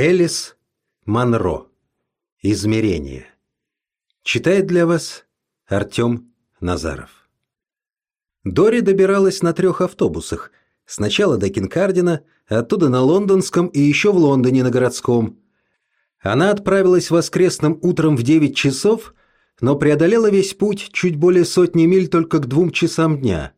Элис Монро. Измерение. Читает для вас Артем Назаров. Дори добиралась на трех автобусах. Сначала до Кинкардина, оттуда на лондонском и еще в Лондоне на городском. Она отправилась воскресным утром в 9 часов, но преодолела весь путь чуть более сотни миль только к двум часам дня.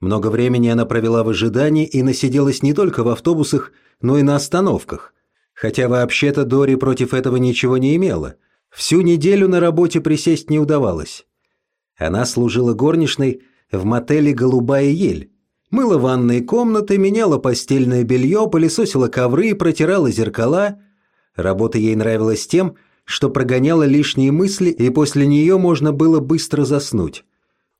Много времени она провела в ожидании и насиделась не только в автобусах, но и на остановках. Хотя вообще-то Дори против этого ничего не имела. Всю неделю на работе присесть не удавалось. Она служила горничной в мотеле «Голубая ель». Мыла ванные комнаты, меняла постельное белье, пылесосила ковры, протирала зеркала. Работа ей нравилась тем, что прогоняла лишние мысли, и после нее можно было быстро заснуть.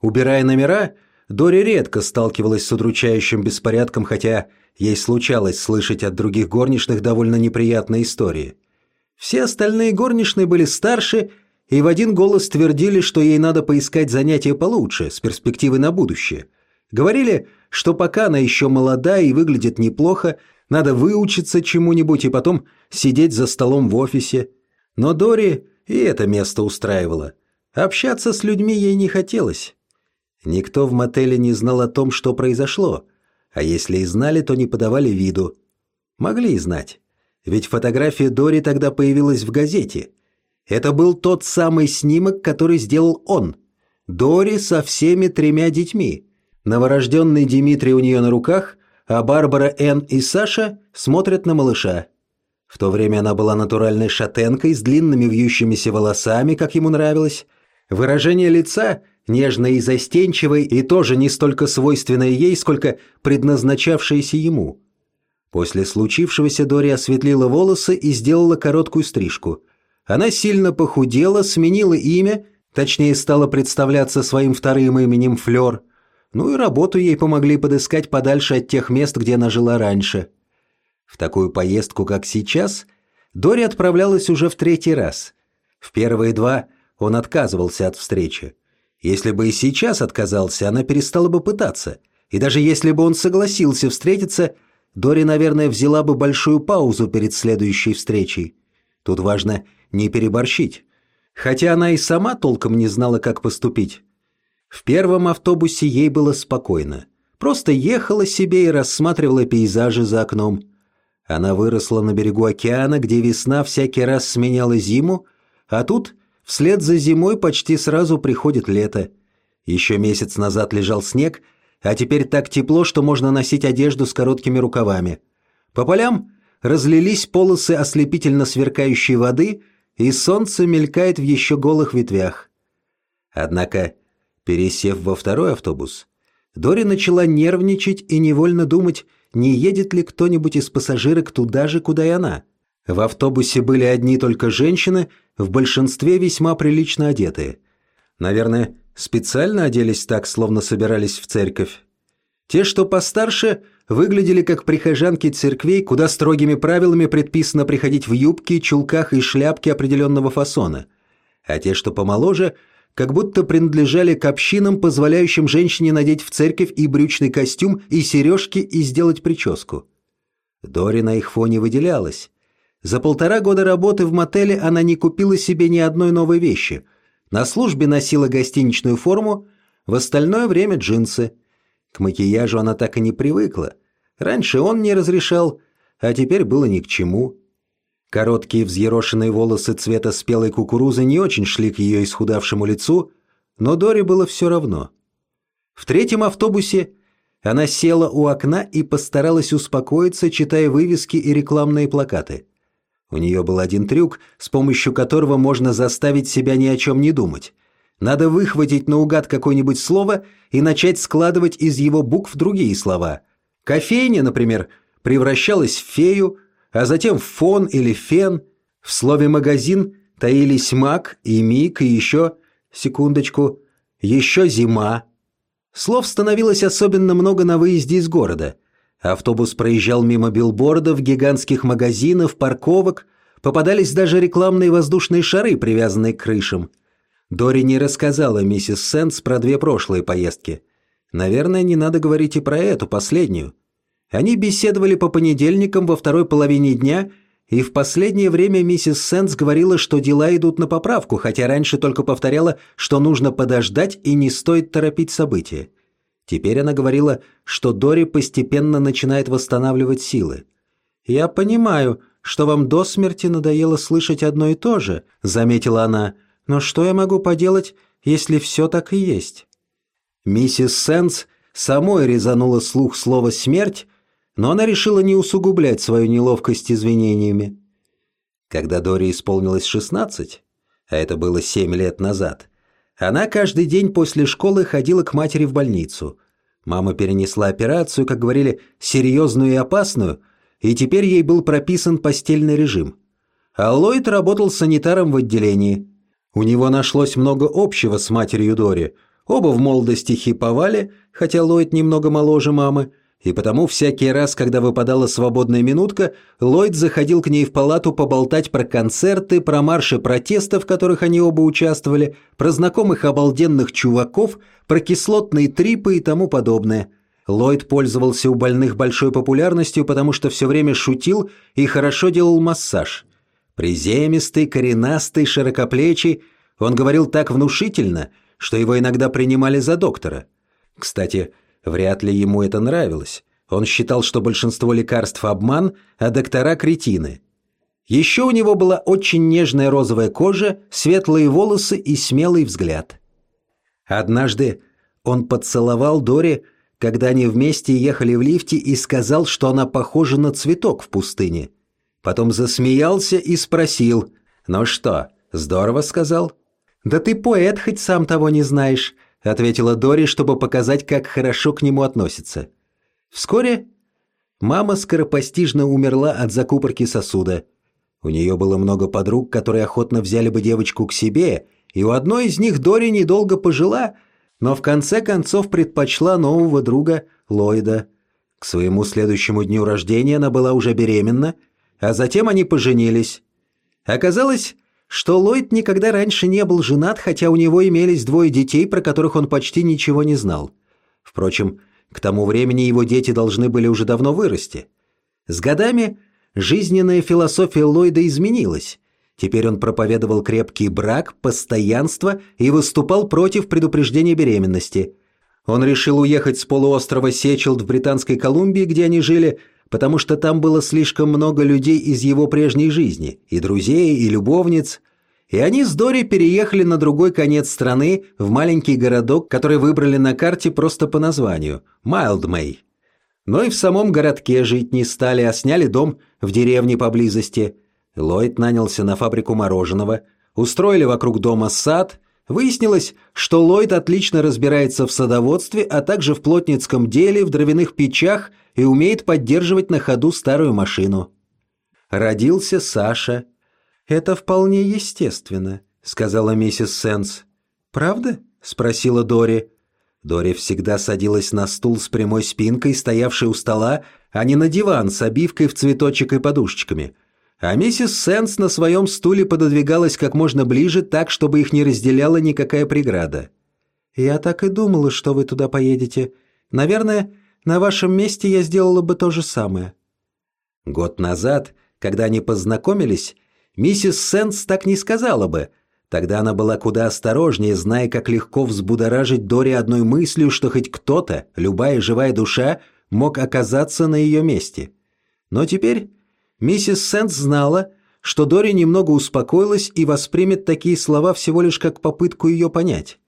Убирая номера, Дори редко сталкивалась с удручающим беспорядком, хотя ей случалось слышать от других горничных довольно неприятные истории. Все остальные горничные были старше и в один голос твердили, что ей надо поискать занятия получше, с перспективой на будущее. Говорили, что пока она еще молода и выглядит неплохо, надо выучиться чему-нибудь и потом сидеть за столом в офисе. Но Дори и это место устраивало. Общаться с людьми ей не хотелось. Никто в мотеле не знал о том, что произошло, а если и знали, то не подавали виду. Могли и знать. Ведь фотография Дори тогда появилась в газете – это был тот самый снимок, который сделал он. Дори со всеми тремя детьми. Новорожденный Дмитрий у нее на руках, а Барбара, Энн и Саша смотрят на малыша. В то время она была натуральной шатенкой с длинными вьющимися волосами, как ему нравилось. Выражение лица нежное и застенчивое, и тоже не столько свойственное ей, сколько предназначавшееся ему. После случившегося Дори осветлила волосы и сделала короткую стрижку – она сильно похудела, сменила имя, точнее стала представляться своим вторым именем Флёр. Ну и работу ей помогли подыскать подальше от тех мест, где она жила раньше. В такую поездку, как сейчас, Дори отправлялась уже в третий раз. В первые два он отказывался от встречи. Если бы и сейчас отказался, она перестала бы пытаться. И даже если бы он согласился встретиться, Дори, наверное, взяла бы большую паузу перед следующей встречей. Тут важно не переборщить. Хотя она и сама толком не знала, как поступить. В первом автобусе ей было спокойно. Просто ехала себе и рассматривала пейзажи за окном. Она выросла на берегу океана, где весна всякий раз сменяла зиму, а тут вслед за зимой почти сразу приходит лето. Еще месяц назад лежал снег, а теперь так тепло, что можно носить одежду с короткими рукавами. По полям разлились полосы ослепительно сверкающей воды – и солнце мелькает в еще голых ветвях. Однако, пересев во второй автобус, Дори начала нервничать и невольно думать, не едет ли кто-нибудь из пассажирок туда же, куда и она. В автобусе были одни только женщины, в большинстве весьма прилично одетые. Наверное, специально оделись так, словно собирались в церковь. Те, что постарше, выглядели как прихожанки церквей, куда строгими правилами предписано приходить в юбке, чулках и шляпке определенного фасона. А те, что помоложе, как будто принадлежали к общинам, позволяющим женщине надеть в церковь и брючный костюм, и сережки, и сделать прическу. Дори на их фоне выделялась. За полтора года работы в мотеле она не купила себе ни одной новой вещи. На службе носила гостиничную форму, в остальное время джинсы – к макияжу она так и не привыкла. Раньше он не разрешал, а теперь было ни к чему. Короткие взъерошенные волосы цвета спелой кукурузы не очень шли к ее исхудавшему лицу, но Доре было все равно. В третьем автобусе она села у окна и постаралась успокоиться, читая вывески и рекламные плакаты. У нее был один трюк, с помощью которого можно заставить себя ни о чем не думать. Надо выхватить наугад какое-нибудь слово и начать складывать из его букв другие слова. Кофейня, например, превращалась в фею, а затем в фон или фен. В слове «магазин» таились маг и миг и еще, секундочку, еще зима. Слов становилось особенно много на выезде из города. Автобус проезжал мимо билбордов, гигантских магазинов, парковок, попадались даже рекламные воздушные шары, привязанные к крышам – Дори не рассказала миссис Сенс про две прошлые поездки. Наверное, не надо говорить и про эту, последнюю. Они беседовали по понедельникам во второй половине дня, и в последнее время миссис Сенс говорила, что дела идут на поправку, хотя раньше только повторяла, что нужно подождать и не стоит торопить события. Теперь она говорила, что Дори постепенно начинает восстанавливать силы. «Я понимаю, что вам до смерти надоело слышать одно и то же», — заметила она. «Но что я могу поделать, если все так и есть?» Миссис Сенс самой резанула слух слово «смерть», но она решила не усугублять свою неловкость извинениями. Когда Дори исполнилось шестнадцать, а это было семь лет назад, она каждый день после школы ходила к матери в больницу. Мама перенесла операцию, как говорили, серьезную и опасную, и теперь ей был прописан постельный режим. А Ллойд работал санитаром в отделении. У него нашлось много общего с матерью Дори. Оба в молодости хиповали, хотя Ллойд немного моложе мамы – и потому всякий раз, когда выпадала свободная минутка, Ллойд заходил к ней в палату поболтать про концерты, про марши протеста, в которых они оба участвовали, про знакомых обалденных чуваков, про кислотные трипы и тому подобное. Ллойд пользовался у больных большой популярностью, потому что все время шутил и хорошо делал массаж. Приземистый, коренастый, широкоплечий, он говорил так внушительно, что его иногда принимали за доктора. Кстати, Вряд ли ему это нравилось. Он считал, что большинство лекарств – обман, а доктора – кретины. Еще у него была очень нежная розовая кожа, светлые волосы и смелый взгляд. Однажды он поцеловал Дори, когда они вместе ехали в лифте и сказал, что она похожа на цветок в пустыне. Потом засмеялся и спросил «Ну что, здорово?» – сказал. «Да ты поэт, хоть сам того не знаешь ответила Дори, чтобы показать, как хорошо к нему относится. Вскоре мама скоропостижно умерла от закупорки сосуда. У нее было много подруг, которые охотно взяли бы девочку к себе, и у одной из них Дори недолго пожила, но в конце концов предпочла нового друга Ллойда. К своему следующему дню рождения она была уже беременна, а затем они поженились. Оказалось, что Ллойд никогда раньше не был женат, хотя у него имелись двое детей, про которых он почти ничего не знал. Впрочем, к тому времени его дети должны были уже давно вырасти. С годами жизненная философия Ллойда изменилась. Теперь он проповедовал крепкий брак, постоянство и выступал против предупреждения беременности. Он решил уехать с полуострова Сечелд в Британской Колумбии, где они жили, потому что там было слишком много людей из его прежней жизни, и друзей, и любовниц, и они с Дори переехали на другой конец страны, в маленький городок, который выбрали на карте просто по названию – Майлдмей. Но и в самом городке жить не стали, а сняли дом в деревне поблизости. Ллойд нанялся на фабрику мороженого, устроили вокруг дома сад. Выяснилось, что Ллойд отлично разбирается в садоводстве, а также в плотницком деле, в дровяных печах – и умеет поддерживать на ходу старую машину. Родился Саша. «Это вполне естественно», — сказала миссис Сенс. «Правда?» — спросила Дори. Дори всегда садилась на стул с прямой спинкой, стоявший у стола, а не на диван с обивкой в цветочек и подушечками. А миссис Сенс на своем стуле пододвигалась как можно ближе, так, чтобы их не разделяла никакая преграда. «Я так и думала, что вы туда поедете. Наверное, на вашем месте я сделала бы то же самое». Год назад, когда они познакомились, миссис Сенс так не сказала бы. Тогда она была куда осторожнее, зная, как легко взбудоражить Дори одной мыслью, что хоть кто-то, любая живая душа, мог оказаться на ее месте. Но теперь миссис Сенс знала, что Дори немного успокоилась и воспримет такие слова всего лишь как попытку ее понять.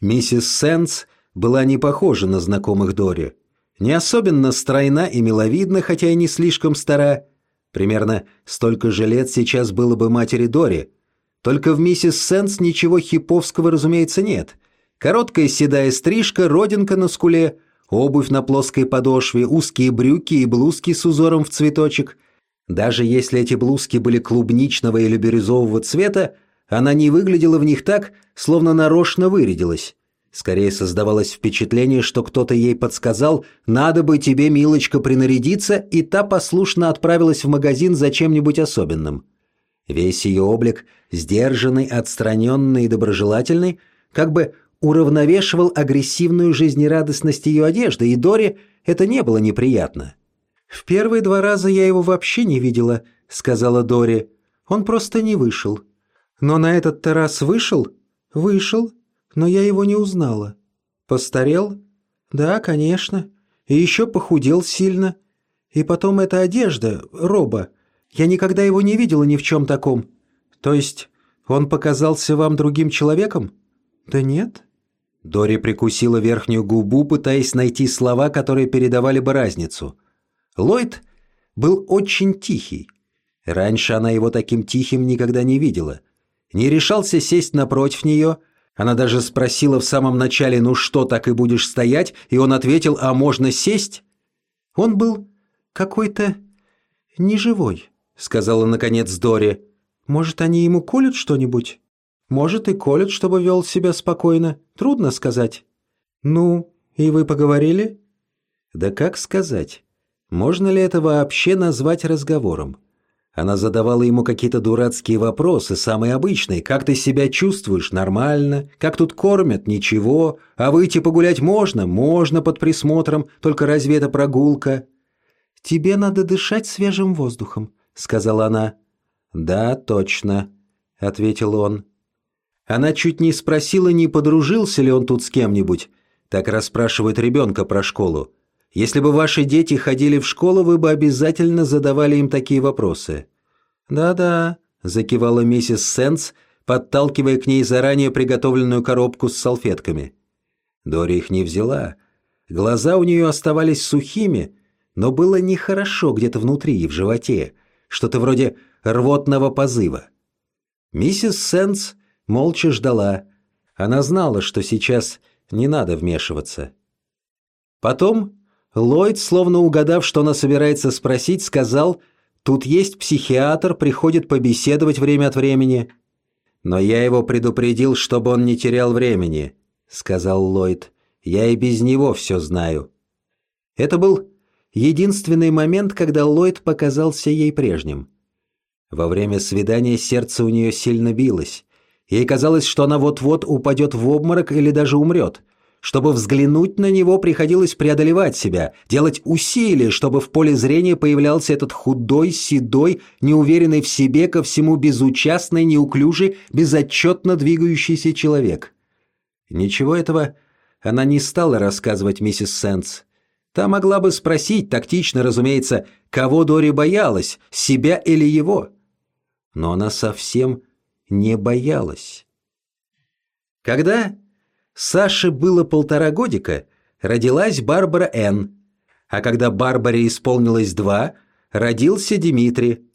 Миссис Сенс была не похожа на знакомых Дори не особенно стройна и миловидна, хотя и не слишком стара. Примерно столько же лет сейчас было бы матери Дори. Только в миссис Сенс ничего хиповского, разумеется, нет. Короткая седая стрижка, родинка на скуле, обувь на плоской подошве, узкие брюки и блузки с узором в цветочек. Даже если эти блузки были клубничного или бирюзового цвета, она не выглядела в них так, словно нарочно вырядилась. Скорее создавалось впечатление, что кто-то ей подсказал «надо бы тебе, милочка, принарядиться», и та послушно отправилась в магазин за чем-нибудь особенным. Весь ее облик, сдержанный, отстраненный и доброжелательный, как бы уравновешивал агрессивную жизнерадостность ее одежды, и Доре это не было неприятно. «В первые два раза я его вообще не видела», — сказала Дори. «Он просто не вышел». «Но на этот-то раз вышел?» «Вышел, но я его не узнала». «Постарел?» «Да, конечно. И еще похудел сильно. И потом эта одежда, роба. Я никогда его не видела ни в чем таком. То есть он показался вам другим человеком?» «Да нет». Дори прикусила верхнюю губу, пытаясь найти слова, которые передавали бы разницу. Ллойд был очень тихий. Раньше она его таким тихим никогда не видела. Не решался сесть напротив нее. Она даже спросила в самом начале «Ну что, так и будешь стоять?» И он ответил «А можно сесть?» Он был какой-то неживой, сказала наконец Дори. Может, они ему колют что-нибудь? Может, и колют, чтобы вел себя спокойно. Трудно сказать. Ну, и вы поговорили? Да как сказать? Можно ли это вообще назвать разговором? Она задавала ему какие-то дурацкие вопросы, самые обычные. «Как ты себя чувствуешь? Нормально? Как тут кормят? Ничего. А выйти погулять можно? Можно под присмотром. Только разве это прогулка?» «Тебе надо дышать свежим воздухом», — сказала она. «Да, точно», — ответил он. Она чуть не спросила, не подружился ли он тут с кем-нибудь. Так расспрашивают ребенка про школу. Если бы ваши дети ходили в школу, вы бы обязательно задавали им такие вопросы. «Да-да», – закивала миссис Сенс, подталкивая к ней заранее приготовленную коробку с салфетками. Дори их не взяла. Глаза у нее оставались сухими, но было нехорошо где-то внутри и в животе, что-то вроде рвотного позыва. Миссис Сенс молча ждала. Она знала, что сейчас не надо вмешиваться. Потом Ллойд, словно угадав, что она собирается спросить, сказал, «Тут есть психиатр, приходит побеседовать время от времени». «Но я его предупредил, чтобы он не терял времени», — сказал Ллойд. «Я и без него все знаю». Это был единственный момент, когда Ллойд показался ей прежним. Во время свидания сердце у нее сильно билось. Ей казалось, что она вот-вот упадет в обморок или даже умрет. Чтобы взглянуть на него, приходилось преодолевать себя, делать усилия, чтобы в поле зрения появлялся этот худой, седой, неуверенный в себе, ко всему безучастный, неуклюжий, безотчетно двигающийся человек. Ничего этого она не стала рассказывать миссис Сенс. Та могла бы спросить, тактично, разумеется, кого Дори боялась, себя или его. Но она совсем не боялась. Когда Саше было полтора годика, родилась Барбара Н. А когда Барбаре исполнилось два, родился Дмитрий.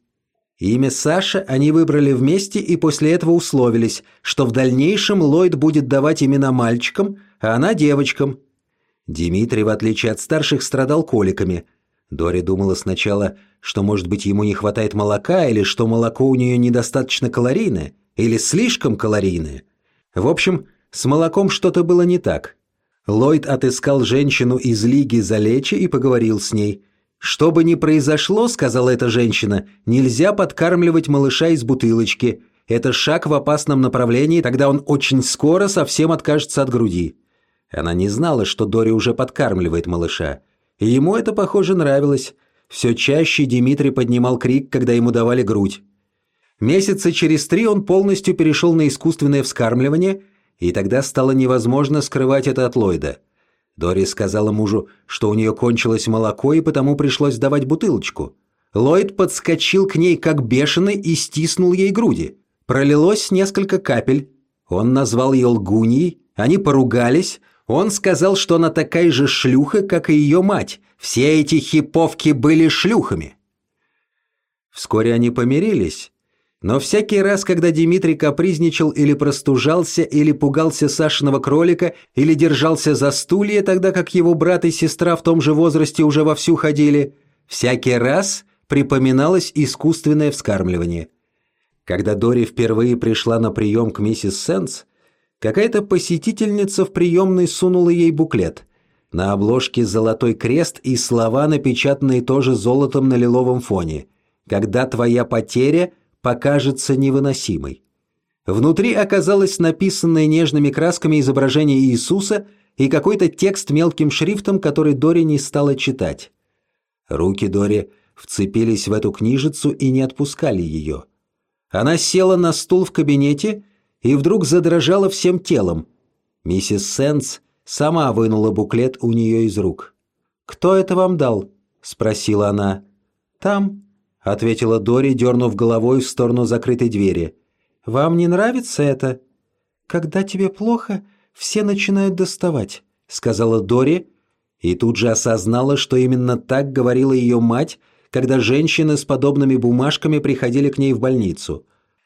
Имя Саша они выбрали вместе и после этого условились, что в дальнейшем Ллойд будет давать имена мальчикам, а она девочкам. Дмитрий, в отличие от старших, страдал коликами. Дори думала сначала, что, может быть, ему не хватает молока, или что молоко у нее недостаточно калорийное, или слишком калорийное. В общем, с молоком что-то было не так. Ллойд отыскал женщину из Лиги за Лечи и поговорил с ней. «Что бы ни произошло, — сказала эта женщина, — нельзя подкармливать малыша из бутылочки. Это шаг в опасном направлении, тогда он очень скоро совсем откажется от груди». Она не знала, что Дори уже подкармливает малыша. И ему это, похоже, нравилось. Все чаще Дмитрий поднимал крик, когда ему давали грудь. Месяца через три он полностью перешел на искусственное вскармливание – и тогда стало невозможно скрывать это от Ллойда. Дори сказала мужу, что у нее кончилось молоко и потому пришлось давать бутылочку. Ллойд подскочил к ней как бешеный и стиснул ей груди. Пролилось несколько капель. Он назвал ее лгуньей, они поругались. Он сказал, что она такая же шлюха, как и ее мать. Все эти хиповки были шлюхами. Вскоре они помирились, но всякий раз, когда Дмитрий капризничал или простужался, или пугался Сашиного кролика, или держался за стулья, тогда как его брат и сестра в том же возрасте уже вовсю ходили, всякий раз припоминалось искусственное вскармливание. Когда Дори впервые пришла на прием к миссис Сенс, какая-то посетительница в приемной сунула ей буклет. На обложке золотой крест и слова, напечатанные тоже золотом на лиловом фоне. «Когда твоя потеря – покажется невыносимой. Внутри оказалось написанное нежными красками изображение Иисуса и какой-то текст мелким шрифтом, который Дори не стала читать. Руки Дори вцепились в эту книжицу и не отпускали ее. Она села на стул в кабинете и вдруг задрожала всем телом. Миссис Сенс сама вынула буклет у нее из рук. «Кто это вам дал?» – спросила она. «Там», – ответила Дори, дернув головой в сторону закрытой двери. «Вам не нравится это?» «Когда тебе плохо, все начинают доставать», – сказала Дори, и тут же осознала, что именно так говорила ее мать, когда женщины с подобными бумажками приходили к ней в больницу.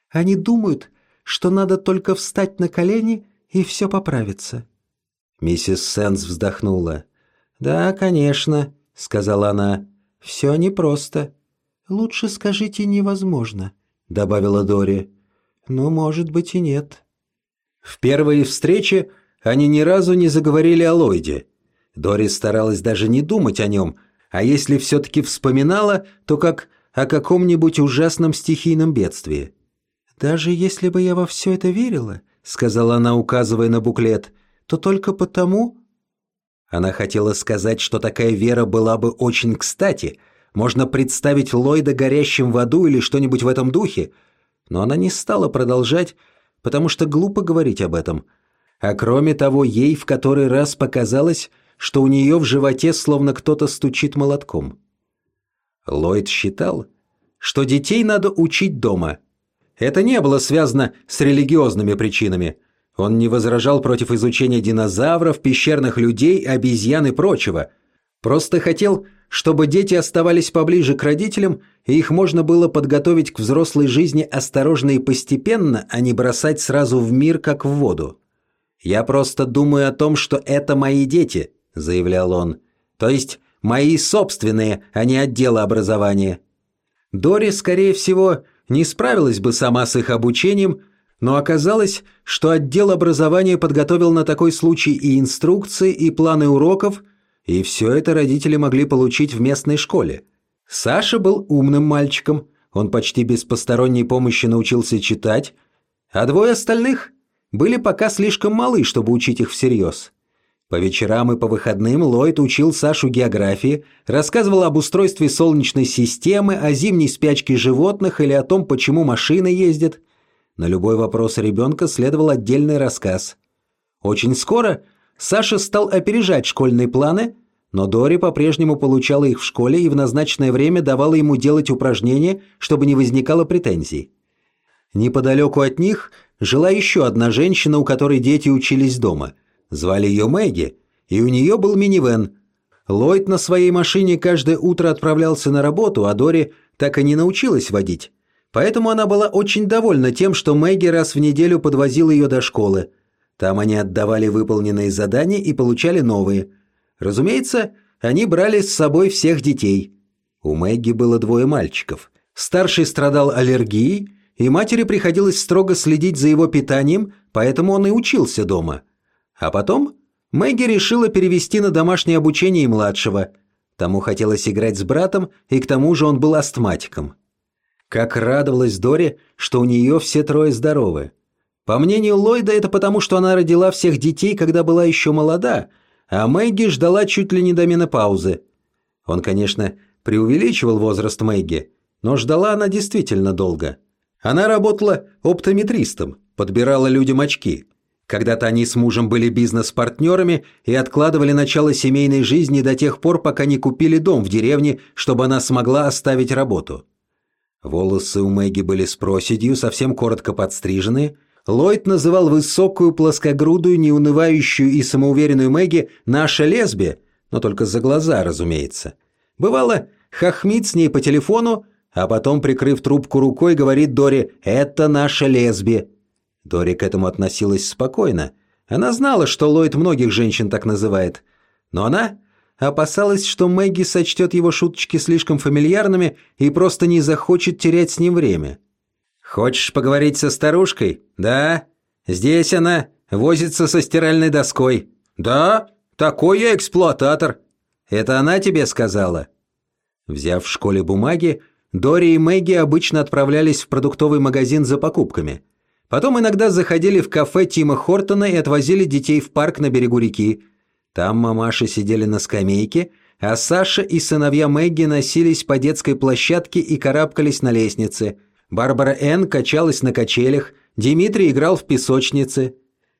«Они думают, что надо только встать на колени, и все поправится». Миссис Сенс вздохнула. «Да, конечно», — сказала она. «Все непросто». «Лучше скажите «невозможно», — добавила Дори. «Ну, может быть и нет». В первой встрече они ни разу не заговорили о Ллойде. Дори старалась даже не думать о нем, а если все-таки вспоминала, то как о каком-нибудь ужасном стихийном бедствии. «Даже если бы я во все это верила», — сказала она, указывая на буклет, «то только потому...» Она хотела сказать, что такая вера была бы очень кстати. Можно представить Ллойда горящим в аду или что-нибудь в этом духе. Но она не стала продолжать, потому что глупо говорить об этом. А кроме того, ей в который раз показалось, что у нее в животе словно кто-то стучит молотком. Ллойд считал, что детей надо учить дома. Это не было связано с религиозными причинами. Он не возражал против изучения динозавров, пещерных людей, обезьян и прочего. Просто хотел, чтобы дети оставались поближе к родителям, и их можно было подготовить к взрослой жизни осторожно и постепенно, а не бросать сразу в мир, как в воду. «Я просто думаю о том, что это мои дети», – заявлял он. «То есть мои собственные, а не отдела образования». Дори, скорее всего, не справилась бы сама с их обучением, но оказалось, что отдел образования подготовил на такой случай и инструкции, и планы уроков, и все это родители могли получить в местной школе. Саша был умным мальчиком, он почти без посторонней помощи научился читать, а двое остальных были пока слишком малы, чтобы учить их всерьез. По вечерам и по выходным Ллойд учил Сашу географии, рассказывал об устройстве Солнечной системы, о зимней спячке животных или о том, почему машины ездят. На любой вопрос ребенка следовал отдельный рассказ. Очень скоро Саша стал опережать школьные планы, но Дори по-прежнему получала их в школе и в назначенное время давала ему делать упражнения, чтобы не возникало претензий. Неподалеку от них жила еще одна женщина, у которой дети учились дома – Звали ее Мэгги, и у нее был минивэн. Ллойд на своей машине каждое утро отправлялся на работу, а Дори так и не научилась водить. Поэтому она была очень довольна тем, что Мэгги раз в неделю подвозил ее до школы. Там они отдавали выполненные задания и получали новые. Разумеется, они брали с собой всех детей. У Мэгги было двое мальчиков. Старший страдал аллергией, и матери приходилось строго следить за его питанием, поэтому он и учился дома – а потом Мэгги решила перевести на домашнее обучение младшего. Тому хотелось играть с братом, и к тому же он был астматиком. Как радовалась Дори, что у нее все трое здоровы. По мнению Ллойда, это потому, что она родила всех детей, когда была еще молода, а Мэгги ждала чуть ли не до менопаузы. Он, конечно, преувеличивал возраст Мэгги, но ждала она действительно долго. Она работала оптометристом, подбирала людям очки. Когда-то они с мужем были бизнес-партнерами и откладывали начало семейной жизни до тех пор, пока не купили дом в деревне, чтобы она смогла оставить работу. Волосы у Мэгги были с проседью, совсем коротко подстриженные. Ллойд называл высокую, плоскогрудую, неунывающую и самоуверенную Мэгги «наша лесби», но только за глаза, разумеется. Бывало, хохмит с ней по телефону, а потом, прикрыв трубку рукой, говорит Дори «это наша лесби», Дори к этому относилась спокойно. Она знала, что Ллойд многих женщин так называет. Но она опасалась, что Мэгги сочтет его шуточки слишком фамильярными и просто не захочет терять с ним время. «Хочешь поговорить со старушкой? Да? Здесь она возится со стиральной доской. Да? Такой я эксплуататор. Это она тебе сказала?» Взяв в школе бумаги, Дори и Мэгги обычно отправлялись в продуктовый магазин за покупками – Потом иногда заходили в кафе Тима Хортона и отвозили детей в парк на берегу реки. Там мамаши сидели на скамейке, а Саша и сыновья Мэгги носились по детской площадке и карабкались на лестнице. Барбара Энн качалась на качелях, Дмитрий играл в песочнице.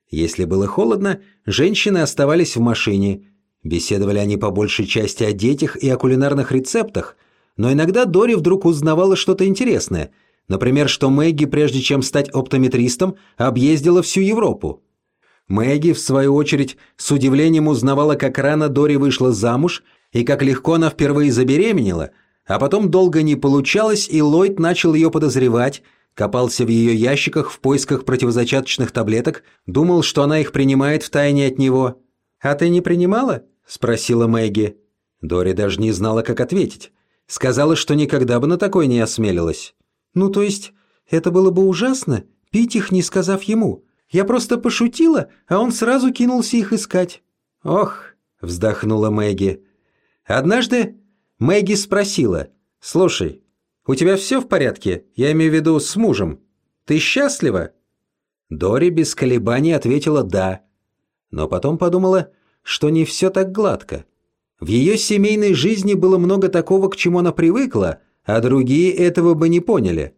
Если было холодно, женщины оставались в машине. Беседовали они по большей части о детях и о кулинарных рецептах, но иногда Дори вдруг узнавала что-то интересное. Например, что Мэгги, прежде чем стать оптометристом, объездила всю Европу. Мэгги, в свою очередь, с удивлением узнавала, как рано Дори вышла замуж и как легко она впервые забеременела, а потом долго не получалось, и Ллойд начал ее подозревать, копался в ее ящиках в поисках противозачаточных таблеток, думал, что она их принимает втайне от него. «А ты не принимала?» – спросила Мэгги. Дори даже не знала, как ответить. Сказала, что никогда бы на такое не осмелилась. «Ну, то есть, это было бы ужасно, пить их, не сказав ему. Я просто пошутила, а он сразу кинулся их искать». «Ох», — вздохнула Мэгги. Однажды Мэгги спросила, «Слушай, у тебя все в порядке? Я имею в виду с мужем. Ты счастлива?» Дори без колебаний ответила «да». Но потом подумала, что не все так гладко. В ее семейной жизни было много такого, к чему она привыкла, а другие этого бы не поняли.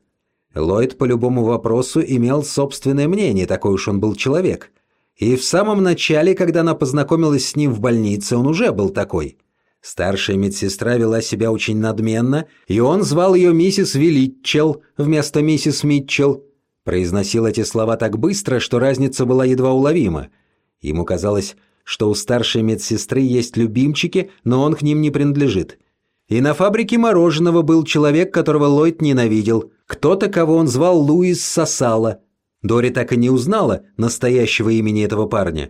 Ллойд по любому вопросу имел собственное мнение, такой уж он был человек. И в самом начале, когда она познакомилась с ним в больнице, он уже был такой. Старшая медсестра вела себя очень надменно, и он звал ее миссис Велитчел вместо миссис Митчелл. Произносил эти слова так быстро, что разница была едва уловима. Ему казалось, что у старшей медсестры есть любимчики, но он к ним не принадлежит. И на фабрике мороженого был человек, которого Ллойд ненавидел. Кто-то, кого он звал Луис Сосала. Дори так и не узнала настоящего имени этого парня.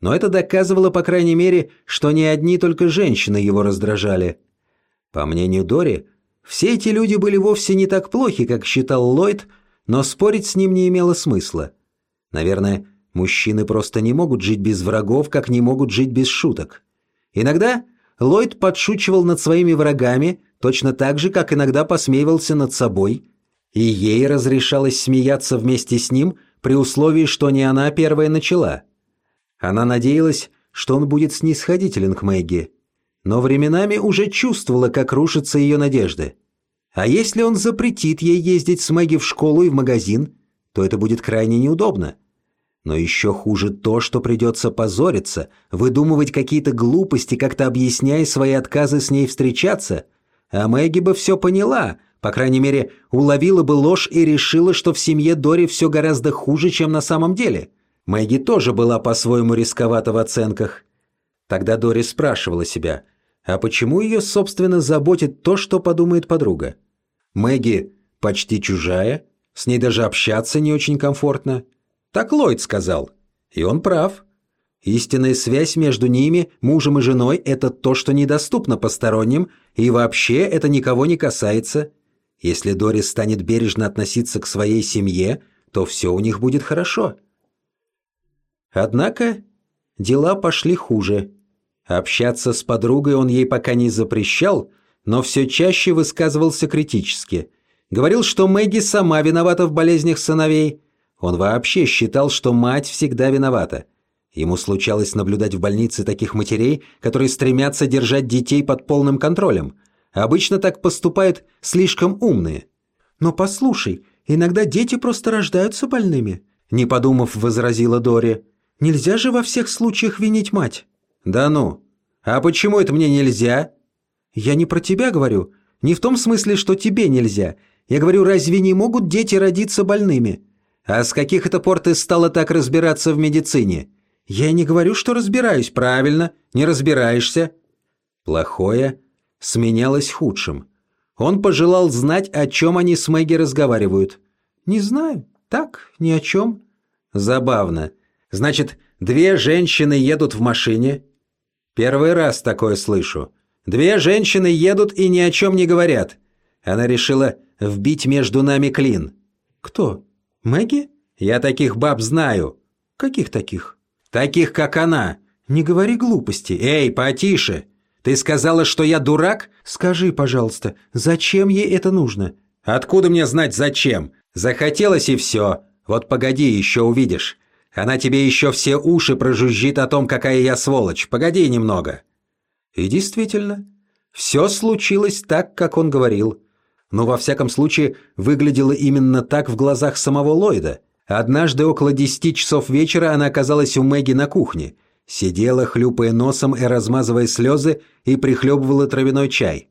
Но это доказывало, по крайней мере, что не одни только женщины его раздражали. По мнению Дори, все эти люди были вовсе не так плохи, как считал Ллойд, но спорить с ним не имело смысла. Наверное, Мужчины просто не могут жить без врагов, как не могут жить без шуток. Иногда Ллойд подшучивал над своими врагами, точно так же, как иногда посмеивался над собой, и ей разрешалось смеяться вместе с ним при условии, что не она первая начала. Она надеялась, что он будет снисходителен к Мэгги, но временами уже чувствовала, как рушатся ее надежды. А если он запретит ей ездить с Мэгги в школу и в магазин, то это будет крайне неудобно. Но еще хуже то, что придется позориться, выдумывать какие-то глупости, как-то объясняя свои отказы с ней встречаться. А Мэгги бы все поняла, по крайней мере, уловила бы ложь и решила, что в семье Дори все гораздо хуже, чем на самом деле. Мэгги тоже была по-своему рисковата в оценках. Тогда Дори спрашивала себя, а почему ее, собственно, заботит то, что подумает подруга? Мэгги почти чужая, с ней даже общаться не очень комфортно. Так Ллойд сказал. И он прав. Истинная связь между ними, мужем и женой, это то, что недоступно посторонним, и вообще это никого не касается. Если Дорис станет бережно относиться к своей семье, то все у них будет хорошо. Однако дела пошли хуже. Общаться с подругой он ей пока не запрещал, но все чаще высказывался критически. Говорил, что Мэгги сама виновата в болезнях сыновей, он вообще считал, что мать всегда виновата. Ему случалось наблюдать в больнице таких матерей, которые стремятся держать детей под полным контролем. Обычно так поступают слишком умные. «Но послушай, иногда дети просто рождаются больными», — не подумав, возразила Дори. «Нельзя же во всех случаях винить мать». «Да ну! А почему это мне нельзя?» «Я не про тебя говорю. Не в том смысле, что тебе нельзя. Я говорю, разве не могут дети родиться больными? «А с каких это пор ты стала так разбираться в медицине?» «Я не говорю, что разбираюсь, правильно, не разбираешься». Плохое сменялось худшим. Он пожелал знать, о чем они с Мэгги разговаривают. «Не знаю, так, ни о чем». «Забавно. Значит, две женщины едут в машине?» «Первый раз такое слышу. Две женщины едут и ни о чем не говорят». Она решила вбить между нами клин. «Кто?» «Мэгги? Я таких баб знаю». «Каких таких?» «Таких, как она». «Не говори глупости. Эй, потише. Ты сказала, что я дурак?» «Скажи, пожалуйста, зачем ей это нужно?» «Откуда мне знать, зачем? Захотелось и все. Вот погоди, еще увидишь. Она тебе еще все уши прожужжит о том, какая я сволочь. Погоди немного». И действительно, Все случилось так, как он говорил. Но во всяком случае выглядело именно так в глазах самого Ллойда. Однажды около десяти часов вечера она оказалась у Мэгги на кухне. Сидела, хлюпая носом и размазывая слезы, и прихлебывала травяной чай.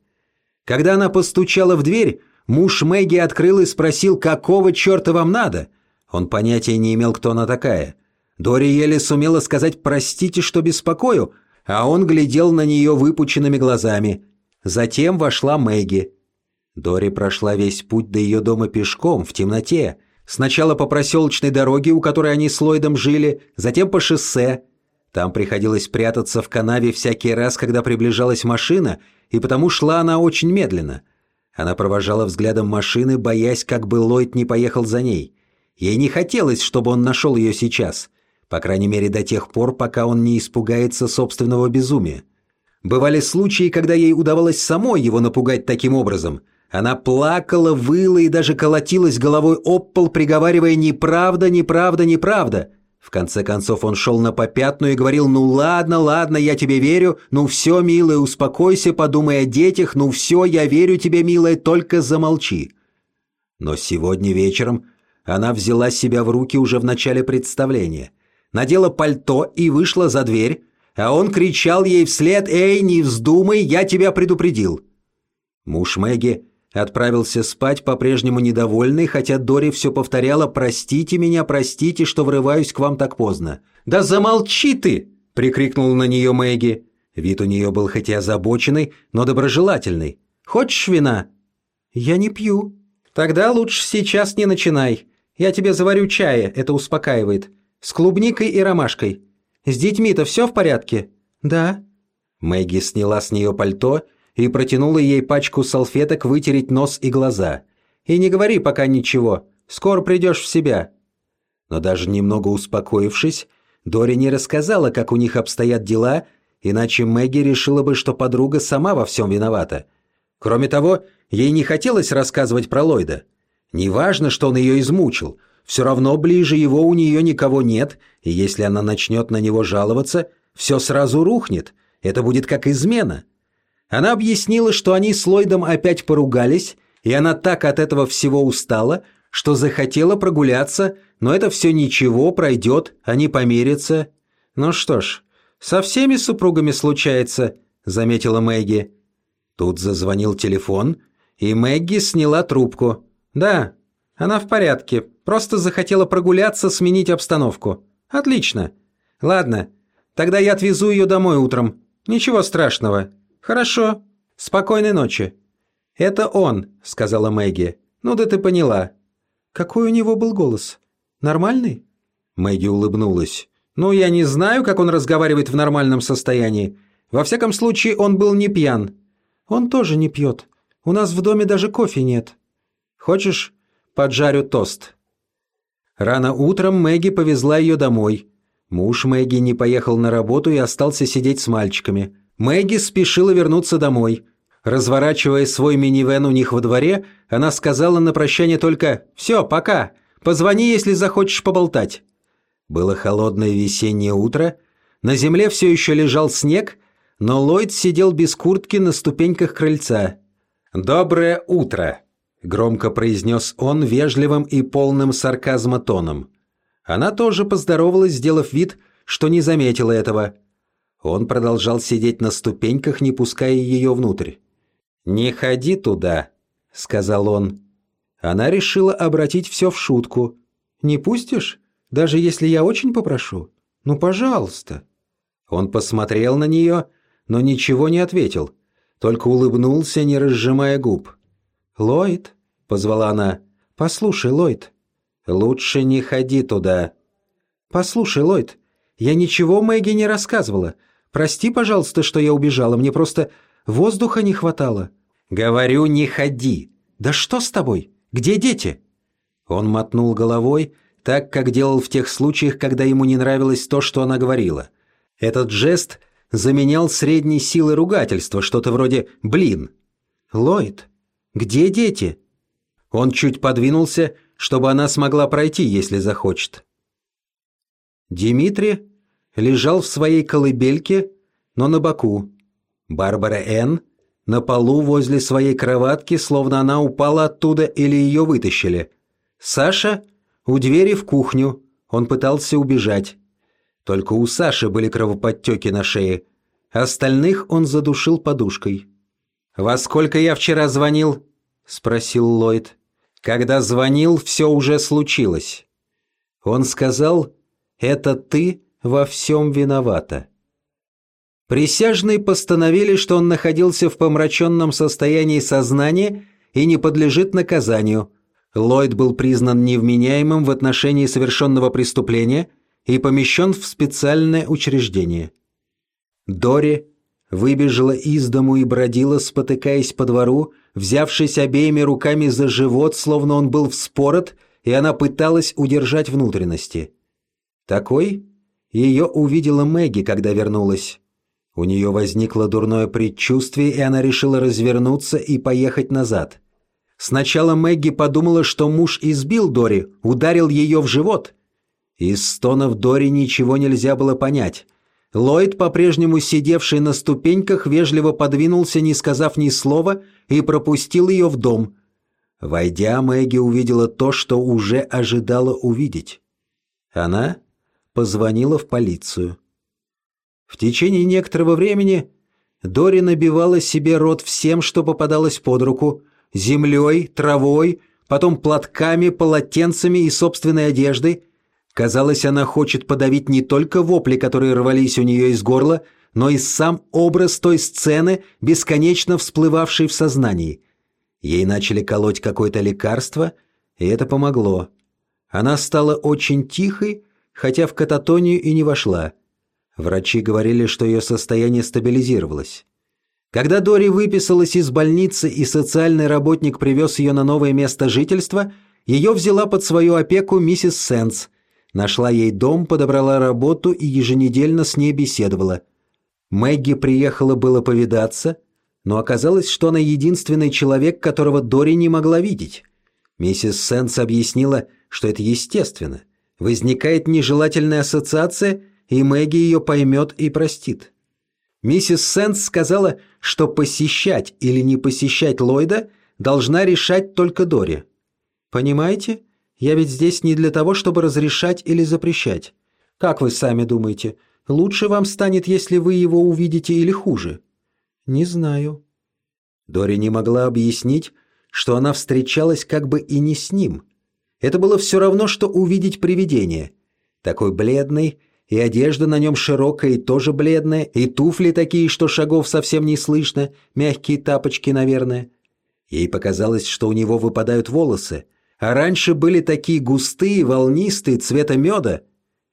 Когда она постучала в дверь, муж Мэгги открыл и спросил, какого черта вам надо? Он понятия не имел, кто она такая. Дори еле сумела сказать «простите, что беспокою», а он глядел на нее выпученными глазами – Затем вошла Мэгги. Дори прошла весь путь до ее дома пешком, в темноте. Сначала по проселочной дороге, у которой они с Ллойдом жили, затем по шоссе. Там приходилось прятаться в канаве всякий раз, когда приближалась машина, и потому шла она очень медленно. Она провожала взглядом машины, боясь, как бы Ллойд не поехал за ней. Ей не хотелось, чтобы он нашел ее сейчас. По крайней мере, до тех пор, пока он не испугается собственного безумия. Бывали случаи, когда ей удавалось самой его напугать таким образом. Она плакала, выла и даже колотилась головой об пол, приговаривая «неправда, неправда, неправда». В конце концов он шел на попятную и говорил «ну ладно, ладно, я тебе верю, ну все, милая, успокойся, подумай о детях, ну все, я верю тебе, милая, только замолчи». Но сегодня вечером она взяла себя в руки уже в начале представления, надела пальто и вышла за дверь, а он кричал ей вслед «Эй, не вздумай, я тебя предупредил!» Муж Мэгги отправился спать, по-прежнему недовольный, хотя Дори все повторяла «Простите меня, простите, что врываюсь к вам так поздно». «Да замолчи ты!» – прикрикнул на нее Мэгги. Вид у нее был хоть и озабоченный, но доброжелательный. «Хочешь вина?» «Я не пью». «Тогда лучше сейчас не начинай. Я тебе заварю чая, это успокаивает. С клубникой и ромашкой. «С детьми-то все в порядке?» «Да». Мэгги сняла с нее пальто и протянула ей пачку салфеток вытереть нос и глаза. «И не говори пока ничего, скоро придешь в себя». Но даже немного успокоившись, Дори не рассказала, как у них обстоят дела, иначе Мэгги решила бы, что подруга сама во всем виновата. Кроме того, ей не хотелось рассказывать про Ллойда. Неважно, что он ее измучил – все равно ближе его у нее никого нет, и если она начнет на него жаловаться, все сразу рухнет. Это будет как измена. Она объяснила, что они с Ллойдом опять поругались, и она так от этого всего устала, что захотела прогуляться, но это все ничего, пройдет, они помирятся. Ну что ж, со всеми супругами случается, заметила Мэгги. Тут зазвонил телефон, и Мэгги сняла трубку. Да, она в порядке, просто захотела прогуляться, сменить обстановку. Отлично. Ладно, тогда я отвезу ее домой утром. Ничего страшного. Хорошо. Спокойной ночи. Это он, сказала Мэгги. Ну да ты поняла. Какой у него был голос? Нормальный? Мэгги улыбнулась. Ну, я не знаю, как он разговаривает в нормальном состоянии. Во всяком случае, он был не пьян. Он тоже не пьет. У нас в доме даже кофе нет. Хочешь, поджарю тост». Рано утром Мэгги повезла ее домой. Муж Мэгги не поехал на работу и остался сидеть с мальчиками. Мэгги спешила вернуться домой. Разворачивая свой минивэн у них во дворе, она сказала на прощание только «Все, пока. Позвони, если захочешь поболтать». Было холодное весеннее утро, на земле все еще лежал снег, но Ллойд сидел без куртки на ступеньках крыльца. «Доброе утро!» Громко произнес он вежливым и полным сарказма тоном. Она тоже поздоровалась, сделав вид, что не заметила этого. Он продолжал сидеть на ступеньках, не пуская ее внутрь. «Не ходи туда», — сказал он. Она решила обратить все в шутку. «Не пустишь? Даже если я очень попрошу? Ну, пожалуйста». Он посмотрел на нее, но ничего не ответил, только улыбнулся, не разжимая губ. «Ллойд», — позвала она. «Послушай, Ллойд». «Лучше не ходи туда». «Послушай, Ллойд, я ничего Мэгги не рассказывала. Прости, пожалуйста, что я убежала, мне просто воздуха не хватало». «Говорю, не ходи». «Да что с тобой? Где дети?» Он мотнул головой, так, как делал в тех случаях, когда ему не нравилось то, что она говорила. Этот жест заменял средней силы ругательства, что-то вроде «блин». «Ллойд, где дети?» Он чуть подвинулся, чтобы она смогла пройти, если захочет. Димитри лежал в своей колыбельке, но на боку. Барбара Н. на полу возле своей кроватки, словно она упала оттуда или ее вытащили. Саша у двери в кухню, он пытался убежать. Только у Саши были кровоподтеки на шее. Остальных он задушил подушкой. «Во сколько я вчера звонил?» – спросил Ллойд. «Когда звонил, все уже случилось». Он сказал, «Это ты во всем виновата». Присяжные постановили, что он находился в помраченном состоянии сознания и не подлежит наказанию. Ллойд был признан невменяемым в отношении совершенного преступления и помещен в специальное учреждение. Дори выбежала из дому и бродила, спотыкаясь по двору, взявшись обеими руками за живот, словно он был вспорот, и она пыталась удержать внутренности. Такой ее увидела Мэгги, когда вернулась. У нее возникло дурное предчувствие, и она решила развернуться и поехать назад. Сначала Мэгги подумала, что муж избил Дори, ударил ее в живот. Из стонов Дори ничего нельзя было понять. Ллойд, по-прежнему сидевший на ступеньках, вежливо подвинулся, не сказав ни слова, и пропустил ее в дом. Войдя, Мэгги увидела то, что уже ожидала увидеть. Она позвонила в полицию. В течение некоторого времени Дори набивала себе рот всем, что попадалось под руку, землей, травой, потом платками, полотенцами и собственной одеждой. Казалось, она хочет подавить не только вопли, которые рвались у нее из горла, но и сам образ той сцены, бесконечно всплывавшей в сознании. Ей начали колоть какое-то лекарство, и это помогло. Она стала очень тихой, хотя в кататонию и не вошла – Врачи говорили, что ее состояние стабилизировалось. Когда Дори выписалась из больницы и социальный работник привез ее на новое место жительства, ее взяла под свою опеку миссис Сенс, нашла ей дом, подобрала работу и еженедельно с ней беседовала. Мэгги приехала было повидаться, но оказалось, что она единственный человек, которого Дори не могла видеть. Миссис Сенс объяснила, что это естественно. Возникает нежелательная ассоциация – и Мэгги ее поймет и простит. Миссис Сенс сказала, что посещать или не посещать Ллойда должна решать только Дори. Понимаете? Я ведь здесь не для того, чтобы разрешать или запрещать. Как вы сами думаете, лучше вам станет, если вы его увидите или хуже? Не знаю. Дори не могла объяснить, что она встречалась как бы и не с ним. Это было все равно, что увидеть привидение. Такой бледный, и одежда на нем широкая и тоже бледная, и туфли такие, что шагов совсем не слышно, мягкие тапочки, наверное. Ей показалось, что у него выпадают волосы, а раньше были такие густые, волнистые, цвета меда.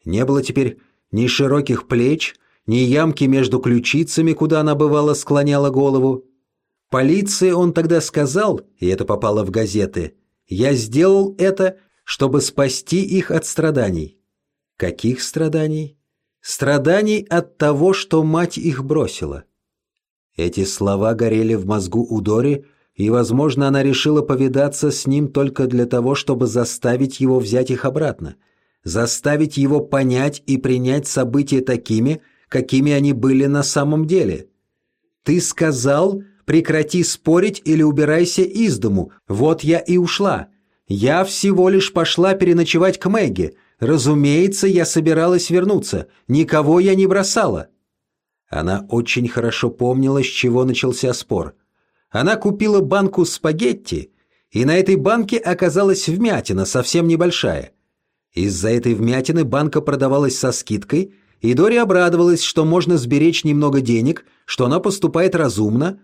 Не было теперь ни широких плеч, ни ямки между ключицами, куда она бывало склоняла голову. Полиции он тогда сказал, и это попало в газеты, «Я сделал это, чтобы спасти их от страданий». Каких страданий? Страданий от того, что мать их бросила. Эти слова горели в мозгу у Дори, и, возможно, она решила повидаться с ним только для того, чтобы заставить его взять их обратно, заставить его понять и принять события такими, какими они были на самом деле. «Ты сказал, прекрати спорить или убирайся из дому, вот я и ушла. Я всего лишь пошла переночевать к Мэгги, Разумеется, я собиралась вернуться. Никого я не бросала. Она очень хорошо помнила, с чего начался спор. Она купила банку спагетти, и на этой банке оказалась вмятина, совсем небольшая. Из-за этой вмятины банка продавалась со скидкой, и Дори обрадовалась, что можно сберечь немного денег, что она поступает разумно.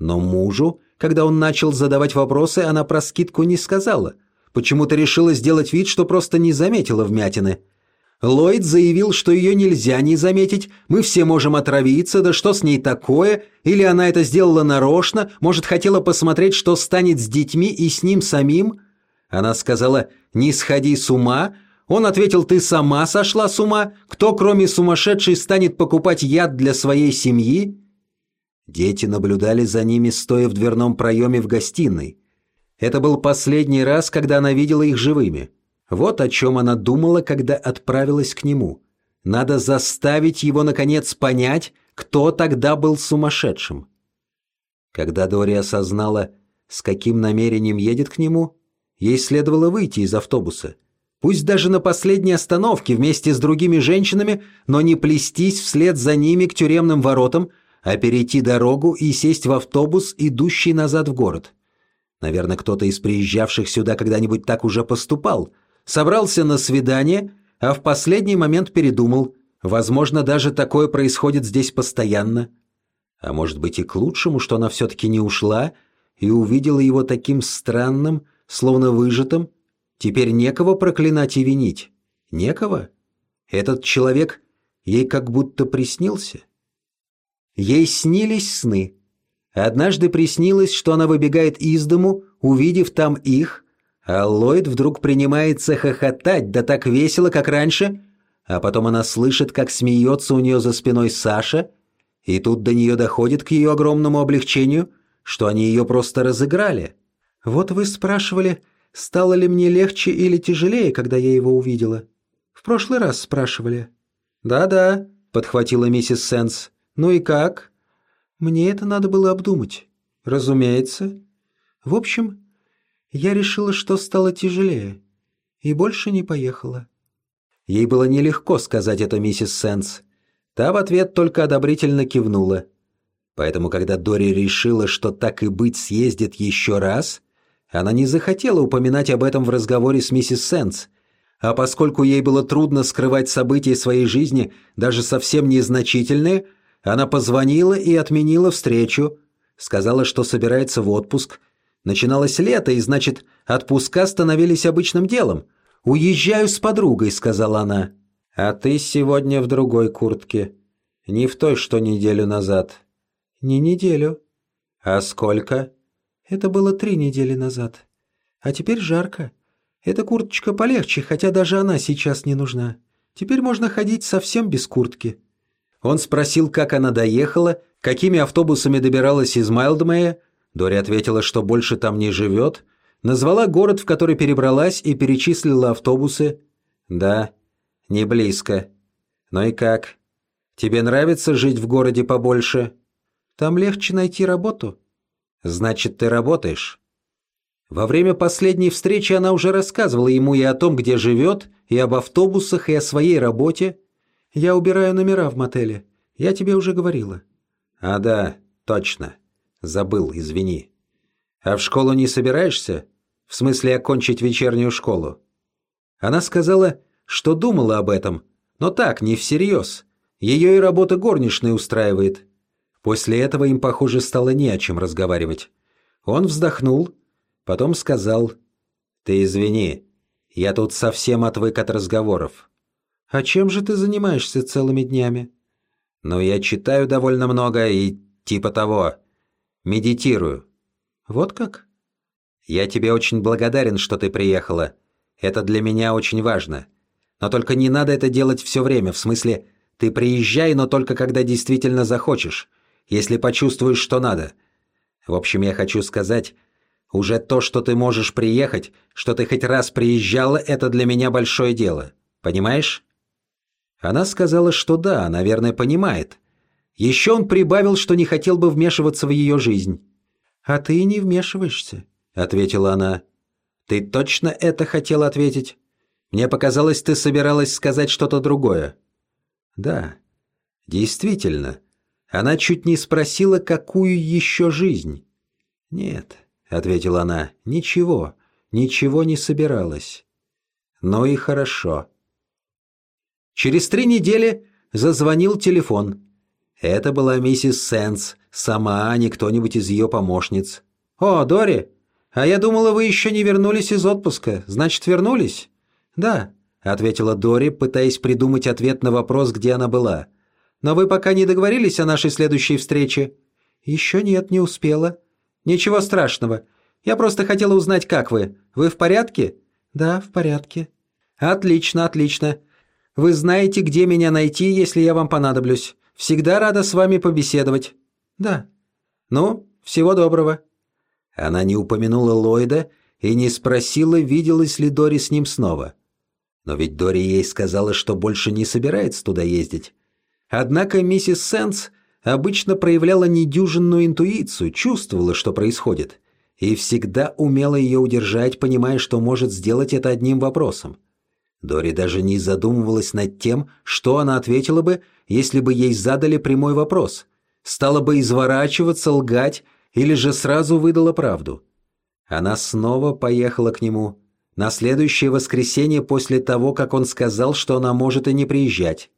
Но мужу, когда он начал задавать вопросы, она про скидку не сказала – Почему-то решила сделать вид, что просто не заметила вмятины. Ллойд заявил, что ее нельзя не заметить, мы все можем отравиться, да что с ней такое, или она это сделала нарочно, может, хотела посмотреть, что станет с детьми и с ним самим. Она сказала «не сходи с ума», он ответил «ты сама сошла с ума, кто кроме сумасшедшей станет покупать яд для своей семьи?» Дети наблюдали за ними, стоя в дверном проеме в гостиной. Это был последний раз, когда она видела их живыми. Вот о чем она думала, когда отправилась к нему. Надо заставить его, наконец, понять, кто тогда был сумасшедшим. Когда Дори осознала, с каким намерением едет к нему, ей следовало выйти из автобуса. Пусть даже на последней остановке вместе с другими женщинами, но не плестись вслед за ними к тюремным воротам, а перейти дорогу и сесть в автобус, идущий назад в город. Наверное, кто-то из приезжавших сюда когда-нибудь так уже поступал. Собрался на свидание, а в последний момент передумал. Возможно, даже такое происходит здесь постоянно. А может быть и к лучшему, что она все-таки не ушла и увидела его таким странным, словно выжатым. Теперь некого проклинать и винить. Некого. Этот человек ей как будто приснился. Ей снились сны. Однажды приснилось, что она выбегает из дому, увидев там их, а Ллойд вдруг принимается хохотать, да так весело, как раньше, а потом она слышит, как смеется у нее за спиной Саша, и тут до нее доходит к ее огромному облегчению, что они ее просто разыграли. «Вот вы спрашивали, стало ли мне легче или тяжелее, когда я его увидела? В прошлый раз спрашивали». «Да-да», — подхватила миссис Сенс. «Ну и как?» «Мне это надо было обдумать». «Разумеется». «В общем, я решила, что стало тяжелее, и больше не поехала». Ей было нелегко сказать это миссис Сенс. Та в ответ только одобрительно кивнула. Поэтому, когда Дори решила, что так и быть съездит еще раз, она не захотела упоминать об этом в разговоре с миссис Сенс. А поскольку ей было трудно скрывать события своей жизни, даже совсем незначительные, она позвонила и отменила встречу, сказала, что собирается в отпуск. Начиналось лето, и, значит, отпуска становились обычным делом. «Уезжаю с подругой», — сказала она. «А ты сегодня в другой куртке. Не в той, что неделю назад». «Не неделю». «А сколько?» «Это было три недели назад. А теперь жарко. Эта курточка полегче, хотя даже она сейчас не нужна. Теперь можно ходить совсем без куртки». Он спросил, как она доехала, какими автобусами добиралась из Майлдмея. Дори ответила, что больше там не живет. Назвала город, в который перебралась, и перечислила автобусы. «Да, не близко. Ну и как? Тебе нравится жить в городе побольше?» Там легче найти работу. Значит, ты работаешь. Во время последней встречи она уже рассказывала ему и о том, где живет, и об автобусах, и о своей работе. Я убираю номера в мотеле. Я тебе уже говорила. А да, точно. Забыл, извини. А в школу не собираешься? В смысле, окончить вечернюю школу? Она сказала, что думала об этом, но так, не всерьез. Ее и работа горничной устраивает. После этого им, похоже, стало не о чем разговаривать. Он вздохнул, потом сказал, «Ты извини, я тут совсем отвык от разговоров». «А чем же ты занимаешься целыми днями?» «Ну, я читаю довольно много и типа того. Медитирую». «Вот как?» «Я тебе очень благодарен, что ты приехала. Это для меня очень важно. Но только не надо это делать все время, в смысле, ты приезжай, но только когда действительно захочешь если почувствуешь, что надо. В общем, я хочу сказать, уже то, что ты можешь приехать, что ты хоть раз приезжала, это для меня большое дело. Понимаешь?» Она сказала, что да, наверное, понимает. Еще он прибавил, что не хотел бы вмешиваться в ее жизнь. «А ты не вмешиваешься», — ответила она. «Ты точно это хотел ответить? Мне показалось, ты собиралась сказать что-то другое». «Да, действительно». Она чуть не спросила, какую еще жизнь. «Нет», — ответила она, — «ничего, ничего не собиралась». «Ну и хорошо». Через три недели зазвонил телефон. Это была миссис Сенс, сама, а не кто-нибудь из ее помощниц. «О, Дори, а я думала, вы еще не вернулись из отпуска. Значит, вернулись?» «Да», — ответила Дори, пытаясь придумать ответ на вопрос, где она была. Но вы пока не договорились о нашей следующей встрече?» «Еще нет, не успела». «Ничего страшного. Я просто хотела узнать, как вы. Вы в порядке?» «Да, в порядке». «Отлично, отлично. Вы знаете, где меня найти, если я вам понадоблюсь. Всегда рада с вами побеседовать». «Да». «Ну, всего доброго». Она не упомянула Ллойда и не спросила, виделась ли Дори с ним снова. Но ведь Дори ей сказала, что больше не собирается туда ездить. Однако миссис Сенс обычно проявляла недюжинную интуицию, чувствовала, что происходит, и всегда умела ее удержать, понимая, что может сделать это одним вопросом. Дори даже не задумывалась над тем, что она ответила бы, если бы ей задали прямой вопрос. Стала бы изворачиваться, лгать или же сразу выдала правду. Она снова поехала к нему на следующее воскресенье после того, как он сказал, что она может и не приезжать.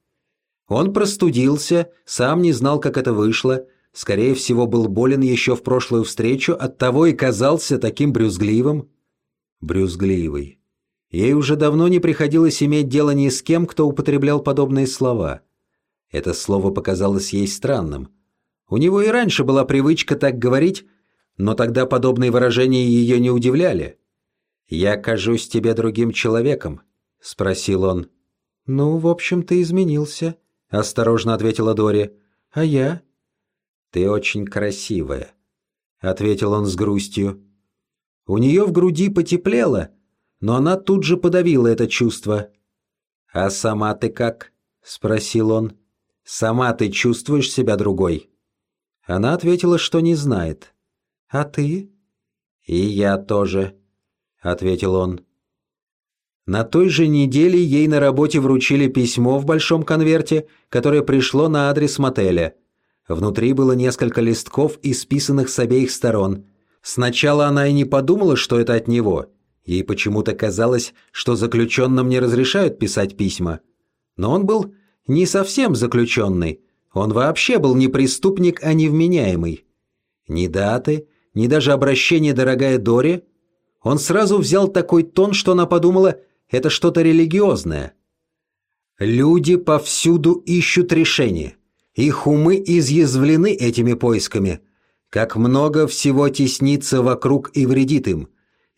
Он простудился, сам не знал, как это вышло, скорее всего, был болен еще в прошлую встречу, оттого и казался таким брюзгливым. Брюзгливый. Ей уже давно не приходилось иметь дело ни с кем, кто употреблял подобные слова. Это слово показалось ей странным. У него и раньше была привычка так говорить, но тогда подобные выражения ее не удивляли. «Я кажусь тебе другим человеком?» — спросил он. «Ну, в общем, ты изменился», — осторожно ответила Дори. «А я?» «Ты очень красивая», — ответил он с грустью. У нее в груди потеплело, но она тут же подавила это чувство. «А сама ты как?» — спросил он. «Сама ты чувствуешь себя другой?» Она ответила, что не знает. «А ты?» «И я тоже», — ответил он. На той же неделе ей на работе вручили письмо в большом конверте, которое пришло на адрес мотеля. Внутри было несколько листков, исписанных с обеих сторон. Сначала она и не подумала, что это от него — Ей почему-то казалось, что заключенным не разрешают писать письма. Но он был не совсем заключенный. Он вообще был не преступник, а невменяемый. Ни даты, ни даже обращение «дорогая Дори». Он сразу взял такой тон, что она подумала, это что-то религиозное. Люди повсюду ищут решения. Их умы изъязвлены этими поисками. Как много всего теснится вокруг и вредит им.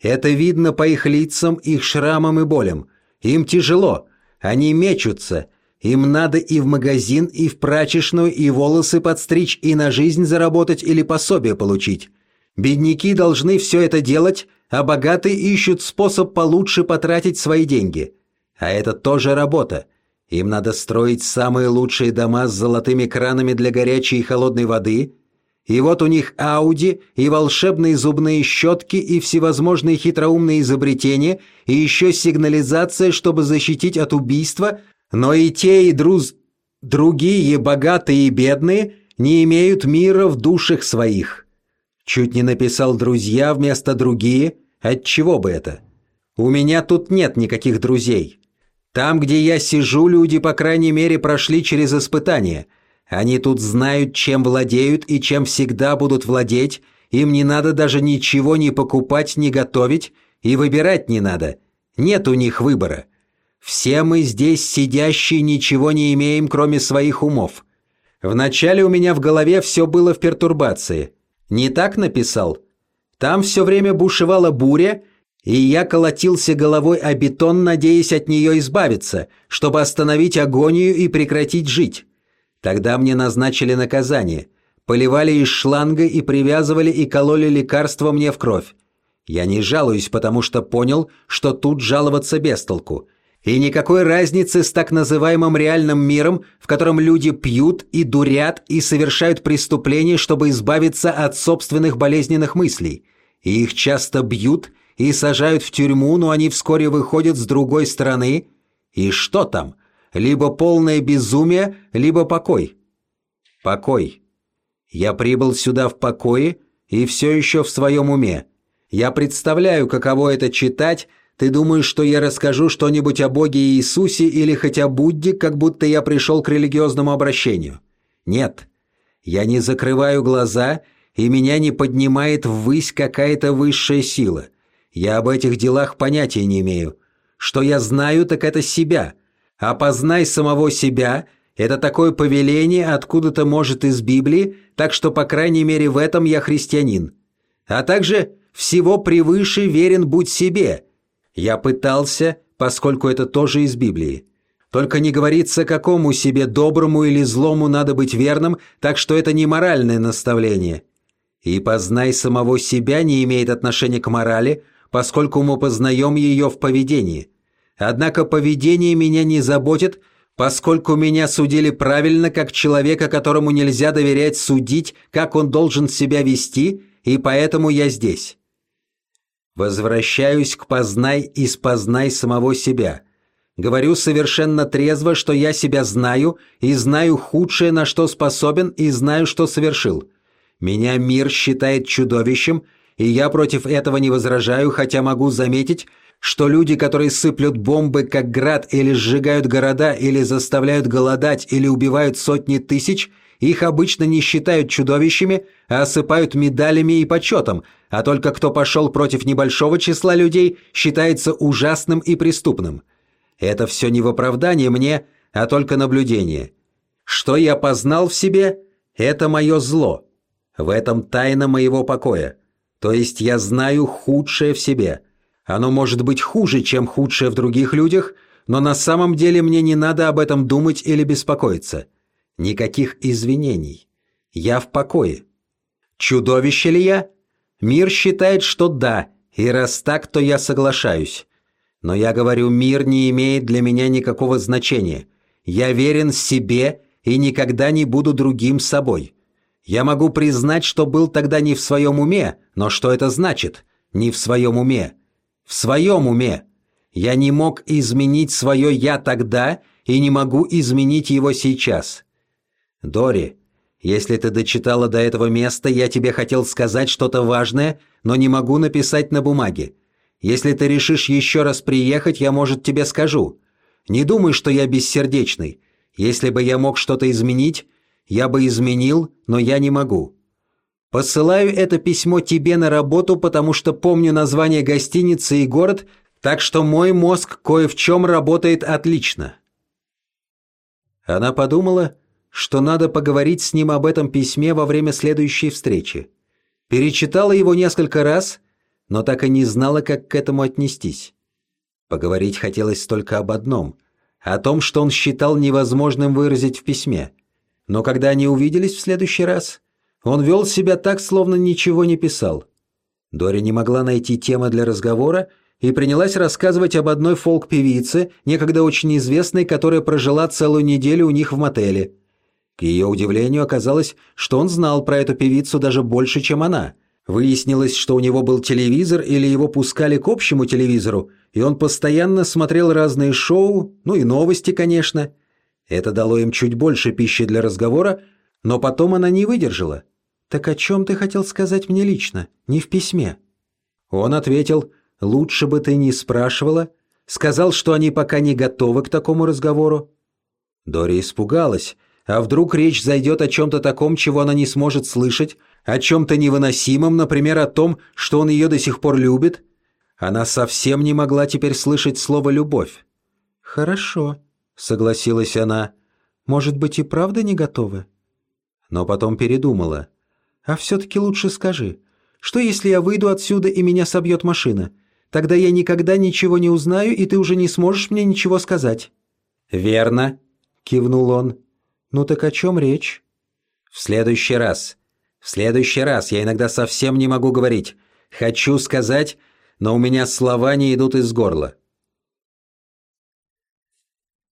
Это видно по их лицам, их шрамам и болям. Им тяжело, они мечутся. Им надо и в магазин, и в прачечную, и волосы подстричь, и на жизнь заработать или пособие получить. Бедняки должны все это делать, а богатые ищут способ получше потратить свои деньги. А это тоже работа. Им надо строить самые лучшие дома с золотыми кранами для горячей и холодной воды – и вот у них Ауди, и волшебные зубные щетки, и всевозможные хитроумные изобретения, и еще сигнализация, чтобы защитить от убийства, но и те, и друз... другие, богатые и бедные, не имеют мира в душах своих. Чуть не написал «друзья» вместо «другие». Отчего бы это? У меня тут нет никаких друзей. Там, где я сижу, люди, по крайней мере, прошли через испытания – они тут знают, чем владеют и чем всегда будут владеть, им не надо даже ничего не покупать, не готовить, и выбирать не надо. Нет у них выбора. Все мы здесь сидящие ничего не имеем, кроме своих умов. Вначале у меня в голове все было в пертурбации. Не так написал? Там все время бушевала буря, и я колотился головой о бетон, надеясь от нее избавиться, чтобы остановить агонию и прекратить жить. Тогда мне назначили наказание. Поливали из шланга и привязывали и кололи лекарства мне в кровь. Я не жалуюсь, потому что понял, что тут жаловаться без. И никакой разницы с так называемым реальным миром, в котором люди пьют и дурят и совершают преступления, чтобы избавиться от собственных болезненных мыслей. И их часто бьют и сажают в тюрьму, но они вскоре выходят с другой стороны. И что там? Либо полное безумие, либо покой. Покой. Я прибыл сюда в покое и все еще в своем уме. Я представляю, каково это читать. Ты думаешь, что я расскажу что-нибудь о Боге Иисусе или хоть о Будде, как будто я пришел к религиозному обращению? Нет. Я не закрываю глаза, и меня не поднимает ввысь какая-то высшая сила. Я об этих делах понятия не имею. Что я знаю, так это себя — «Опознай самого себя» — это такое повеление откуда-то может из Библии, так что, по крайней мере, в этом я христианин. А также «всего превыше верен будь себе». Я пытался, поскольку это тоже из Библии. Только не говорится, какому себе доброму или злому надо быть верным, так что это не моральное наставление. И познай самого себя не имеет отношения к морали, поскольку мы познаем ее в поведении – Однако поведение меня не заботит, Поскольку меня судили правильно, как человека, которому нельзя доверять судить, как он должен себя вести, и поэтому я здесь. Возвращаюсь к познай и спознай самого себя. Говорю совершенно трезво, что я себя знаю, и знаю худшее, на что способен, и знаю, что совершил. Меня мир считает чудовищем, и я против этого не возражаю, хотя могу заметить, что люди, которые сыплют бомбы как град или сжигают города, или заставляют голодать, или убивают сотни тысяч, их обычно не считают чудовищами, а осыпают медалями и почетом, а только кто пошел против небольшого числа людей, считается ужасным и преступным. Это все не в оправдание мне, а только наблюдение. Что я познал в себе – это мое зло. В этом тайна моего покоя. То есть я знаю худшее в себе. Оно может быть хуже, чем худшее в других людях, но на самом деле мне не надо об этом думать или беспокоиться. Никаких извинений. Я в покое. Чудовище ли я? Мир считает, что да, и раз так, то я соглашаюсь. Но я говорю, мир не имеет для меня никакого значения. Я верен себе и никогда не буду другим собой. Я могу признать, что был тогда не в своем уме, но что это значит? Не в своем уме. В своем уме. Я не мог изменить свое «я» тогда и не могу изменить его сейчас. Дори, если ты дочитала до этого места, я тебе хотел сказать что-то важное, но не могу написать на бумаге. Если ты решишь еще раз приехать, я, может, тебе скажу. Не думай, что я бессердечный. Если бы я мог что-то изменить, я бы изменил, но я не могу. Посылаю это письмо тебе на работу, потому что помню название гостиницы и город, так что мой мозг кое в чем работает отлично». Она подумала, что надо поговорить с ним об этом письме во время следующей встречи. Перечитала его несколько раз, но так и не знала, как к этому отнестись. Поговорить хотелось только об одном – о том, что он считал невозможным выразить в письме – но когда они увиделись в следующий раз, он вел себя так, словно ничего не писал. Дори не могла найти темы для разговора и принялась рассказывать об одной фолк-певице, некогда очень известной, которая прожила целую неделю у них в мотеле. К ее удивлению оказалось, что он знал про эту певицу даже больше, чем она. Выяснилось, что у него был телевизор или его пускали к общему телевизору, и он постоянно смотрел разные шоу, ну и новости, конечно – это дало им чуть больше пищи для разговора, но потом она не выдержала. «Так о чем ты хотел сказать мне лично, не в письме?» Он ответил, «Лучше бы ты не спрашивала». Сказал, что они пока не готовы к такому разговору. Дори испугалась. А вдруг речь зайдет о чем-то таком, чего она не сможет слышать, о чем-то невыносимом, например, о том, что он ее до сих пор любит? Она совсем не могла теперь слышать слово «любовь». «Хорошо», — согласилась она. «Может быть, и правда не готовы?» Но потом передумала. «А все-таки лучше скажи, что если я выйду отсюда и меня собьет машина? Тогда я никогда ничего не узнаю, и ты уже не сможешь мне ничего сказать». «Верно», — кивнул он. «Ну так о чем речь?» «В следующий раз. В следующий раз. Я иногда совсем не могу говорить. Хочу сказать, но у меня слова не идут из горла.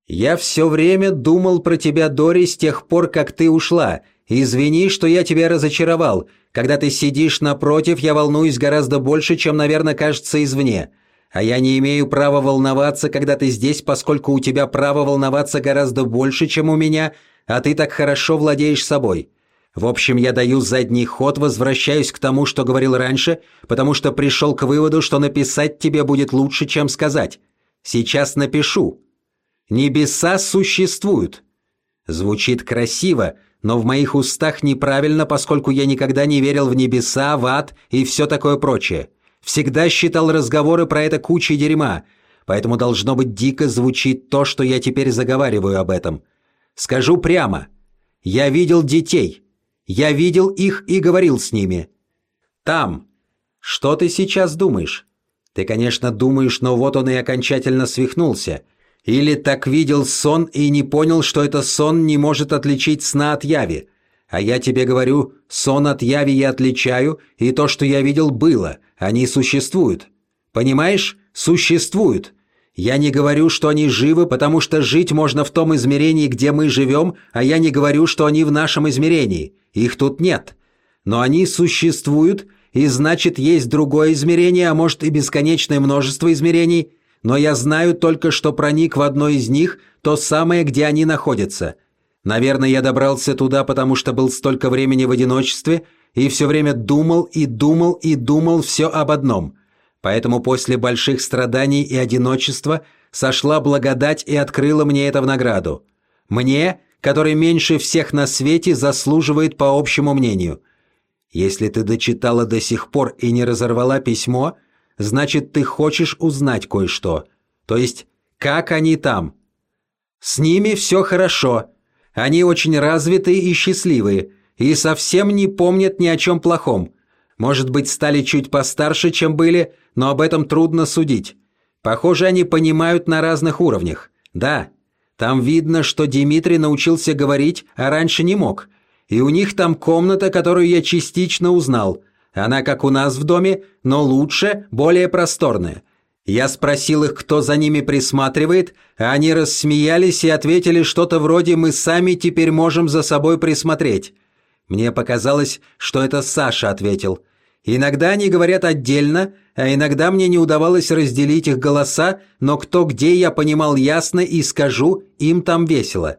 «Я все время думал про тебя, Дори, с тех пор, как ты ушла. Извини, что я тебя разочаровал. Когда ты сидишь напротив, я волнуюсь гораздо больше, чем, наверное, кажется извне. А я не имею права волноваться, когда ты здесь, поскольку у тебя право волноваться гораздо больше, чем у меня, а ты так хорошо владеешь собой. В общем, я даю задний ход, возвращаюсь к тому, что говорил раньше, потому что пришел к выводу, что написать тебе будет лучше, чем сказать. Сейчас напишу». Небеса существуют. Звучит красиво, но в моих устах неправильно, поскольку я никогда не верил в небеса, в ад и все такое прочее. Всегда считал разговоры про это кучей дерьма, поэтому должно быть дико звучит то, что я теперь заговариваю об этом. Скажу прямо. Я видел детей. Я видел их и говорил с ними. Там. Что ты сейчас думаешь? Ты, конечно, думаешь, но вот он и окончательно свихнулся – или так видел сон и не понял, что это сон не может отличить сна от яви. А я тебе говорю, сон от яви я отличаю, и то, что я видел, было. Они существуют. Понимаешь? Существуют. Я не говорю, что они живы, потому что жить можно в том измерении, где мы живем, а я не говорю, что они в нашем измерении. Их тут нет. Но они существуют, и значит, есть другое измерение, а может и бесконечное множество измерений. Но я знаю только, что проник в одно из них, то самое, где они находятся. Наверное, я добрался туда, потому что был столько времени в одиночестве и все время думал и думал и думал все об одном – Поэтому после больших страданий и одиночества сошла благодать и открыла мне это в награду. Мне, который меньше всех на свете заслуживает по общему мнению. Если ты дочитала до сих пор и не разорвала письмо, значит, ты хочешь узнать кое-что. То есть, как они там? С ними все хорошо. Они очень развитые и счастливые, и совсем не помнят ни о чем плохом. Может быть, стали чуть постарше, чем были, но об этом трудно судить. Похоже, они понимают на разных уровнях. Да, там видно, что Дмитрий научился говорить, а раньше не мог. И у них там комната, которую я частично узнал. Она как у нас в доме, но лучше, более просторная. Я спросил их, кто за ними присматривает, а они рассмеялись и ответили что-то вроде «мы сами теперь можем за собой присмотреть». Мне показалось, что это Саша ответил – Иногда они говорят отдельно, а иногда мне не удавалось разделить их голоса, но кто где я понимал ясно и скажу, им там весело.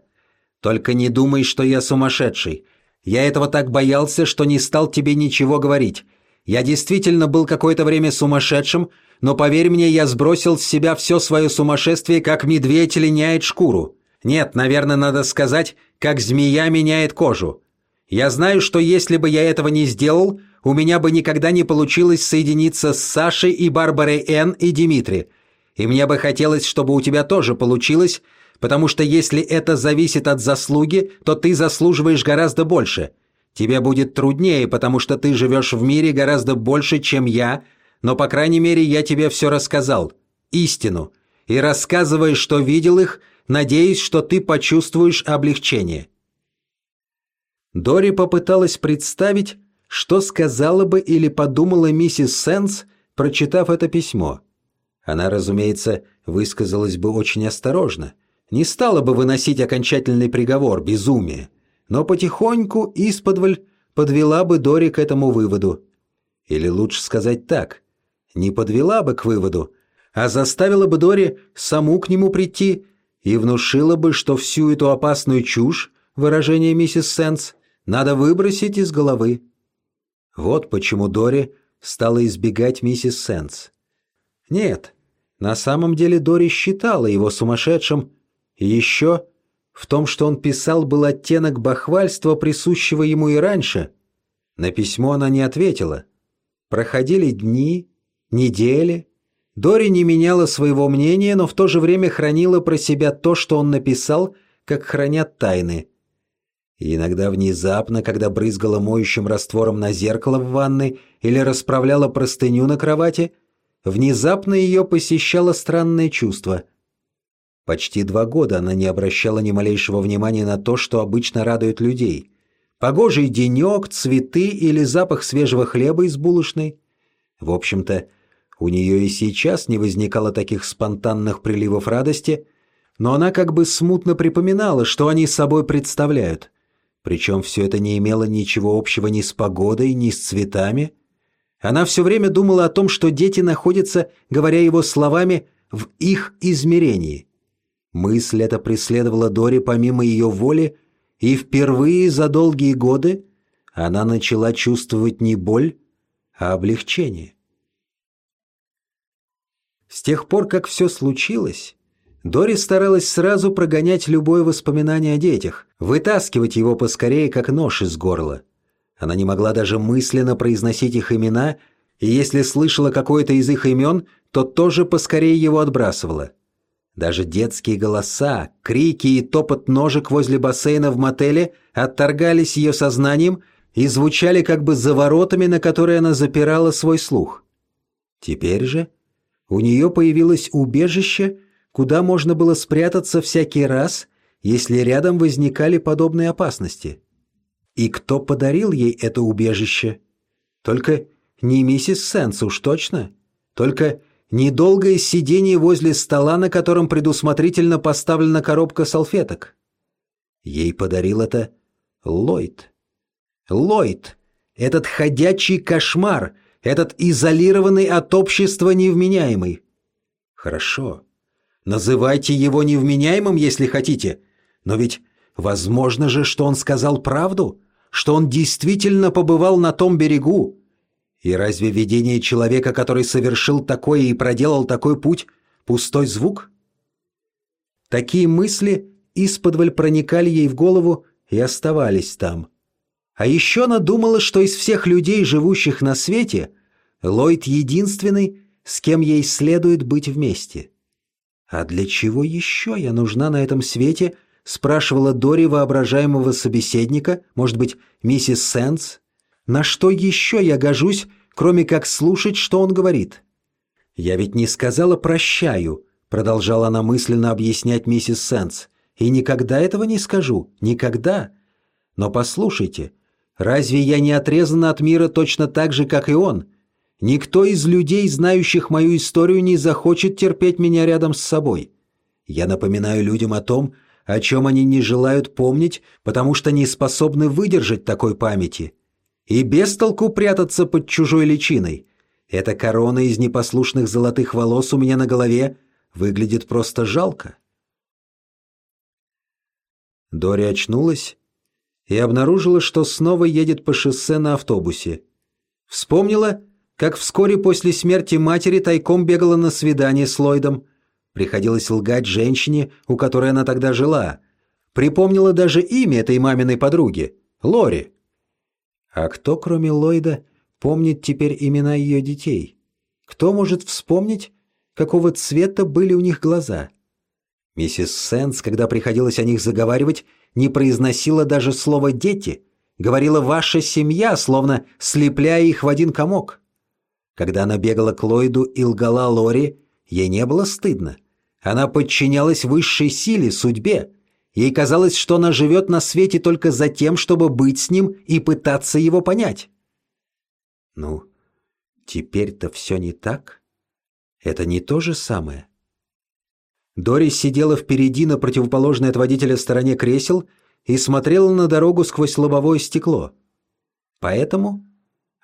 Только не думай, что я сумасшедший. Я этого так боялся, что не стал тебе ничего говорить. Я действительно был какое-то время сумасшедшим, но поверь мне, я сбросил с себя все свое сумасшествие, как медведь линяет шкуру. Нет, наверное, надо сказать, как змея меняет кожу. Я знаю, что если бы я этого не сделал, у меня бы никогда не получилось соединиться с Сашей и Барбарой Н. и Димитри. И мне бы хотелось, чтобы у тебя тоже получилось, потому что если это зависит от заслуги, то ты заслуживаешь гораздо больше. Тебе будет труднее, потому что ты живешь в мире гораздо больше, чем я, но, по крайней мере, я тебе все рассказал. Истину. И рассказывая, что видел их, надеюсь, что ты почувствуешь облегчение». Дори попыталась представить, что сказала бы или подумала миссис Сенс, прочитав это письмо? Она, разумеется, высказалась бы очень осторожно, не стала бы выносить окончательный приговор, безумие, но потихоньку, исподволь, подвела бы Дори к этому выводу. Или лучше сказать так, не подвела бы к выводу, а заставила бы Дори саму к нему прийти и внушила бы, что всю эту опасную чушь, выражение миссис Сенс, надо выбросить из головы. Вот почему Дори стала избегать миссис Сенс. Нет, на самом деле Дори считала его сумасшедшим, и еще в том, что он писал, был оттенок бахвальства, присущего ему и раньше. На письмо она не ответила. Проходили дни, недели. Дори не меняла своего мнения, но в то же время хранила про себя то, что он написал, как хранят тайны – и иногда внезапно, когда брызгала моющим раствором на зеркало в ванной или расправляла простыню на кровати, внезапно ее посещало странное чувство. Почти два года она не обращала ни малейшего внимания на то, что обычно радует людей. Погожий денек, цветы или запах свежего хлеба из булочной. В общем-то, у нее и сейчас не возникало таких спонтанных приливов радости, но она как бы смутно припоминала, что они собой представляют. Причем все это не имело ничего общего ни с погодой, ни с цветами. Она все время думала о том, что дети находятся, говоря его словами, в их измерении. Мысль эта преследовала Дори помимо ее воли, и впервые за долгие годы она начала чувствовать не боль, а облегчение. С тех пор, как все случилось, Дори старалась сразу прогонять любое воспоминание о детях, вытаскивать его поскорее, как нож из горла. Она не могла даже мысленно произносить их имена, и если слышала какое-то из их имен, то тоже поскорее его отбрасывала. Даже детские голоса, крики и топот ножек возле бассейна в мотеле отторгались ее сознанием и звучали как бы за воротами, на которые она запирала свой слух. Теперь же у нее появилось убежище, куда можно было спрятаться всякий раз, если рядом возникали подобные опасности. И кто подарил ей это убежище? Только не миссис Сенс уж точно. Только недолгое сидение возле стола, на котором предусмотрительно поставлена коробка салфеток. Ей подарил это Ллойд. Ллойд, этот ходячий кошмар, этот изолированный от общества невменяемый. Хорошо, называйте его невменяемым, если хотите, но ведь возможно же, что он сказал правду, что он действительно побывал на том берегу. И разве видение человека, который совершил такое и проделал такой путь, пустой звук? Такие мысли исподволь проникали ей в голову и оставались там. А еще она думала, что из всех людей, живущих на свете, Ллойд единственный, с кем ей следует быть вместе. «А для чего еще я нужна на этом свете?» — спрашивала Дори воображаемого собеседника, может быть, миссис Сенс. «На что еще я гожусь, кроме как слушать, что он говорит?» «Я ведь не сказала «прощаю», — продолжала она мысленно объяснять миссис Сенс. «И никогда этого не скажу. Никогда. Но послушайте, разве я не отрезана от мира точно так же, как и он?» Никто из людей, знающих мою историю, не захочет терпеть меня рядом с собой. Я напоминаю людям о том, о чем они не желают помнить, потому что не способны выдержать такой памяти. И без толку прятаться под чужой личиной. Эта корона из непослушных золотых волос у меня на голове выглядит просто жалко. Дори очнулась и обнаружила, что снова едет по шоссе на автобусе. Вспомнила, как вскоре после смерти матери тайком бегала на свидание с Ллойдом. Приходилось лгать женщине, у которой она тогда жила. Припомнила даже имя этой маминой подруги – Лори. А кто, кроме Ллойда, помнит теперь имена ее детей? Кто может вспомнить, какого цвета были у них глаза? Миссис Сенс, когда приходилось о них заговаривать, не произносила даже слово «дети», говорила «ваша семья», словно слепляя их в один комок. Когда она бегала к Ллойду и лгала Лори, ей не было стыдно. Она подчинялась высшей силе, судьбе. Ей казалось, что она живет на свете только за тем, чтобы быть с ним и пытаться его понять. Ну, теперь-то все не так. Это не то же самое. Дорис сидела впереди на противоположной от водителя стороне кресел и смотрела на дорогу сквозь лобовое стекло. Поэтому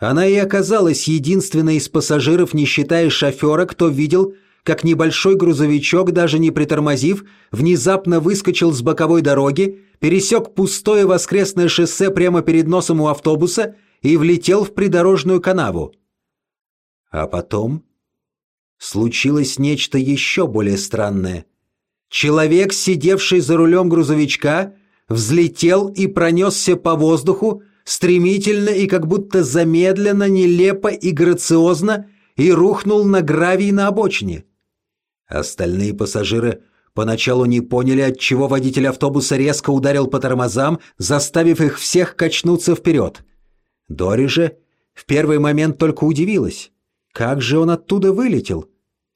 она и оказалась единственной из пассажиров, не считая шофера, кто видел, как небольшой грузовичок, даже не притормозив, внезапно выскочил с боковой дороги, пересек пустое воскресное шоссе прямо перед носом у автобуса и влетел в придорожную канаву. А потом случилось нечто еще более странное. Человек, сидевший за рулем грузовичка, взлетел и пронесся по воздуху, стремительно и как будто замедленно, нелепо и грациозно и рухнул на гравий на обочине. Остальные пассажиры поначалу не поняли, от чего водитель автобуса резко ударил по тормозам, заставив их всех качнуться вперед. Дори же в первый момент только удивилась. Как же он оттуда вылетел?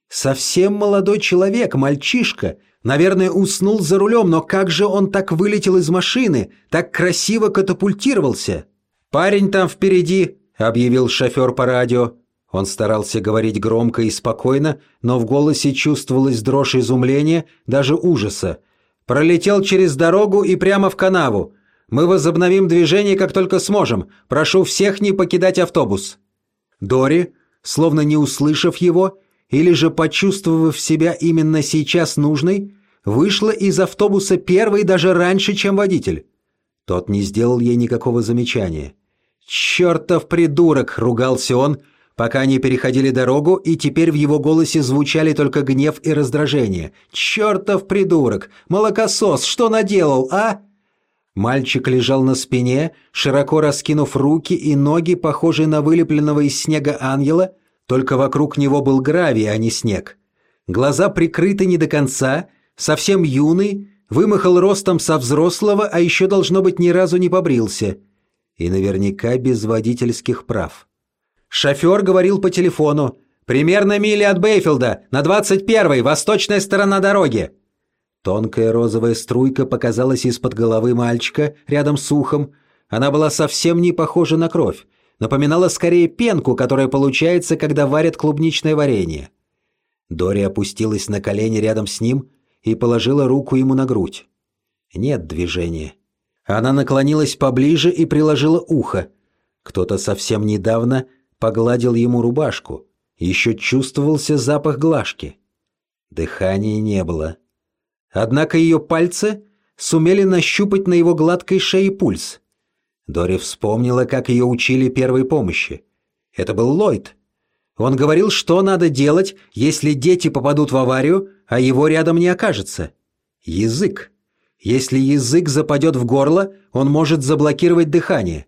Совсем молодой человек, мальчишка, Наверное, уснул за рулем, но как же он так вылетел из машины, так красиво катапультировался? «Парень там впереди», — объявил шофер по радио. Он старался говорить громко и спокойно, но в голосе чувствовалась дрожь изумления, даже ужаса. «Пролетел через дорогу и прямо в канаву. Мы возобновим движение, как только сможем. Прошу всех не покидать автобус». Дори, словно не услышав его, или же, почувствовав себя именно сейчас нужной, вышла из автобуса первой даже раньше, чем водитель. Тот не сделал ей никакого замечания. «Чертов придурок!» — ругался он, пока они переходили дорогу, и теперь в его голосе звучали только гнев и раздражение. «Чертов придурок! Молокосос! Что наделал, а?» Мальчик лежал на спине, широко раскинув руки и ноги, похожие на вылепленного из снега ангела — только вокруг него был гравий, а не снег. Глаза прикрыты не до конца, совсем юный, вымахал ростом со взрослого, а еще, должно быть, ни разу не побрился. И наверняка без водительских прав. Шофер говорил по телефону. «Примерно мили от Бейфилда, на 21-й, восточная сторона дороги». Тонкая розовая струйка показалась из-под головы мальчика, рядом с ухом. Она была совсем не похожа на кровь напоминала скорее пенку, которая получается, когда варят клубничное варенье. Дори опустилась на колени рядом с ним и положила руку ему на грудь. Нет движения. Она наклонилась поближе и приложила ухо. Кто-то совсем недавно погладил ему рубашку. Еще чувствовался запах глажки. Дыхания не было. Однако ее пальцы сумели нащупать на его гладкой шее пульс. Дори вспомнила, как ее учили первой помощи. Это был Ллойд. Он говорил, что надо делать, если дети попадут в аварию, а его рядом не окажется. Язык. Если язык западет в горло, он может заблокировать дыхание.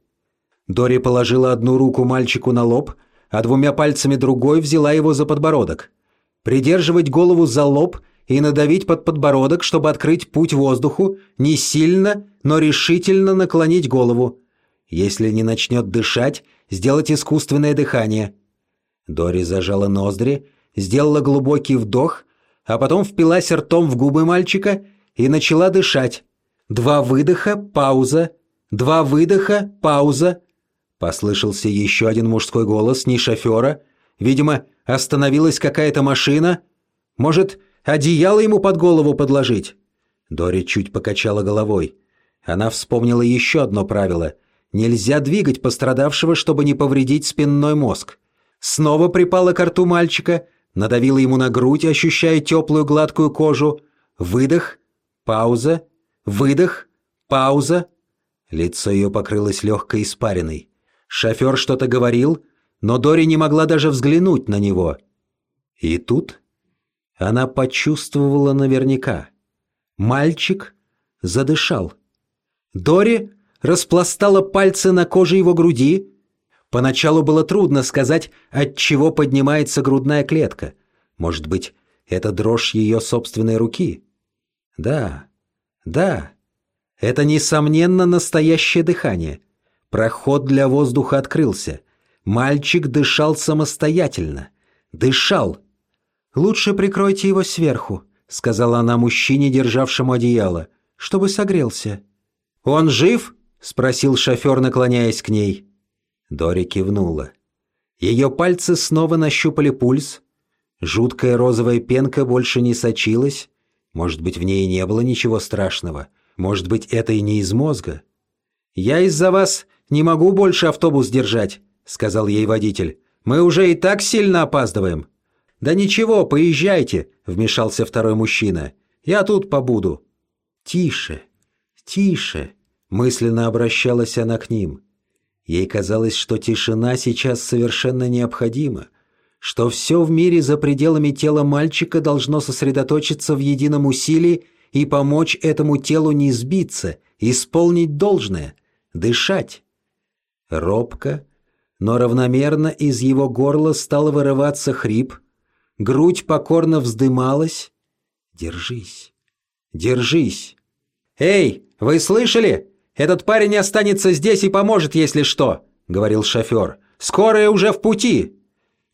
Дори положила одну руку мальчику на лоб, а двумя пальцами другой взяла его за подбородок. Придерживать голову за лоб и надавить под подбородок, чтобы открыть путь воздуху, не сильно, но решительно наклонить голову. Если не начнет дышать, сделать искусственное дыхание. Дори зажала ноздри, сделала глубокий вдох, а потом впилась ртом в губы мальчика и начала дышать. Два выдоха, пауза. Два выдоха, пауза. Послышался еще один мужской голос, не шофера. Видимо, остановилась какая-то машина. Может, одеяло ему под голову подложить? Дори чуть покачала головой. Она вспомнила еще одно правило – Нельзя двигать пострадавшего, чтобы не повредить спинной мозг. Снова припала к рту мальчика, надавила ему на грудь, ощущая теплую гладкую кожу. Выдох, пауза, выдох, пауза. Лицо ее покрылось легкой испариной. Шофер что-то говорил, но Дори не могла даже взглянуть на него. И тут она почувствовала наверняка. Мальчик задышал. Дори распластала пальцы на коже его груди. Поначалу было трудно сказать, от чего поднимается грудная клетка. Может быть, это дрожь ее собственной руки? Да, да, это, несомненно, настоящее дыхание. Проход для воздуха открылся. Мальчик дышал самостоятельно. Дышал. «Лучше прикройте его сверху», — сказала она мужчине, державшему одеяло, — «чтобы согрелся». «Он жив?» — спросил шофер, наклоняясь к ней. Дори кивнула. Ее пальцы снова нащупали пульс. Жуткая розовая пенка больше не сочилась. Может быть, в ней не было ничего страшного. Может быть, это и не из мозга. «Я из-за вас не могу больше автобус держать», — сказал ей водитель. «Мы уже и так сильно опаздываем». «Да ничего, поезжайте», — вмешался второй мужчина. «Я тут побуду». «Тише, тише», Мысленно обращалась она к ним. Ей казалось, что тишина сейчас совершенно необходима, что все в мире за пределами тела мальчика должно сосредоточиться в едином усилии и помочь этому телу не сбиться, исполнить должное, дышать. Робко, но равномерно из его горла стал вырываться хрип, грудь покорно вздымалась. «Держись, держись!» «Эй, вы слышали?» «Этот парень останется здесь и поможет, если что», — говорил шофер. «Скорая уже в пути».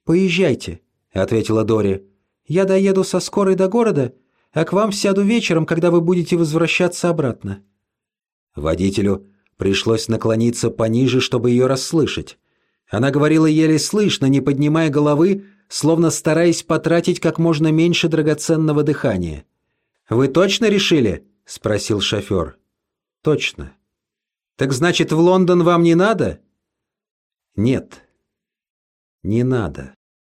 «Поезжайте», — ответила Дори. «Я доеду со скорой до города, а к вам сяду вечером, когда вы будете возвращаться обратно». Водителю пришлось наклониться пониже, чтобы ее расслышать. Она говорила еле слышно, не поднимая головы, словно стараясь потратить как можно меньше драгоценного дыхания. «Вы точно решили?» — спросил шофер. «Точно». Так значит, в Лондон вам не надо? Нет, не надо.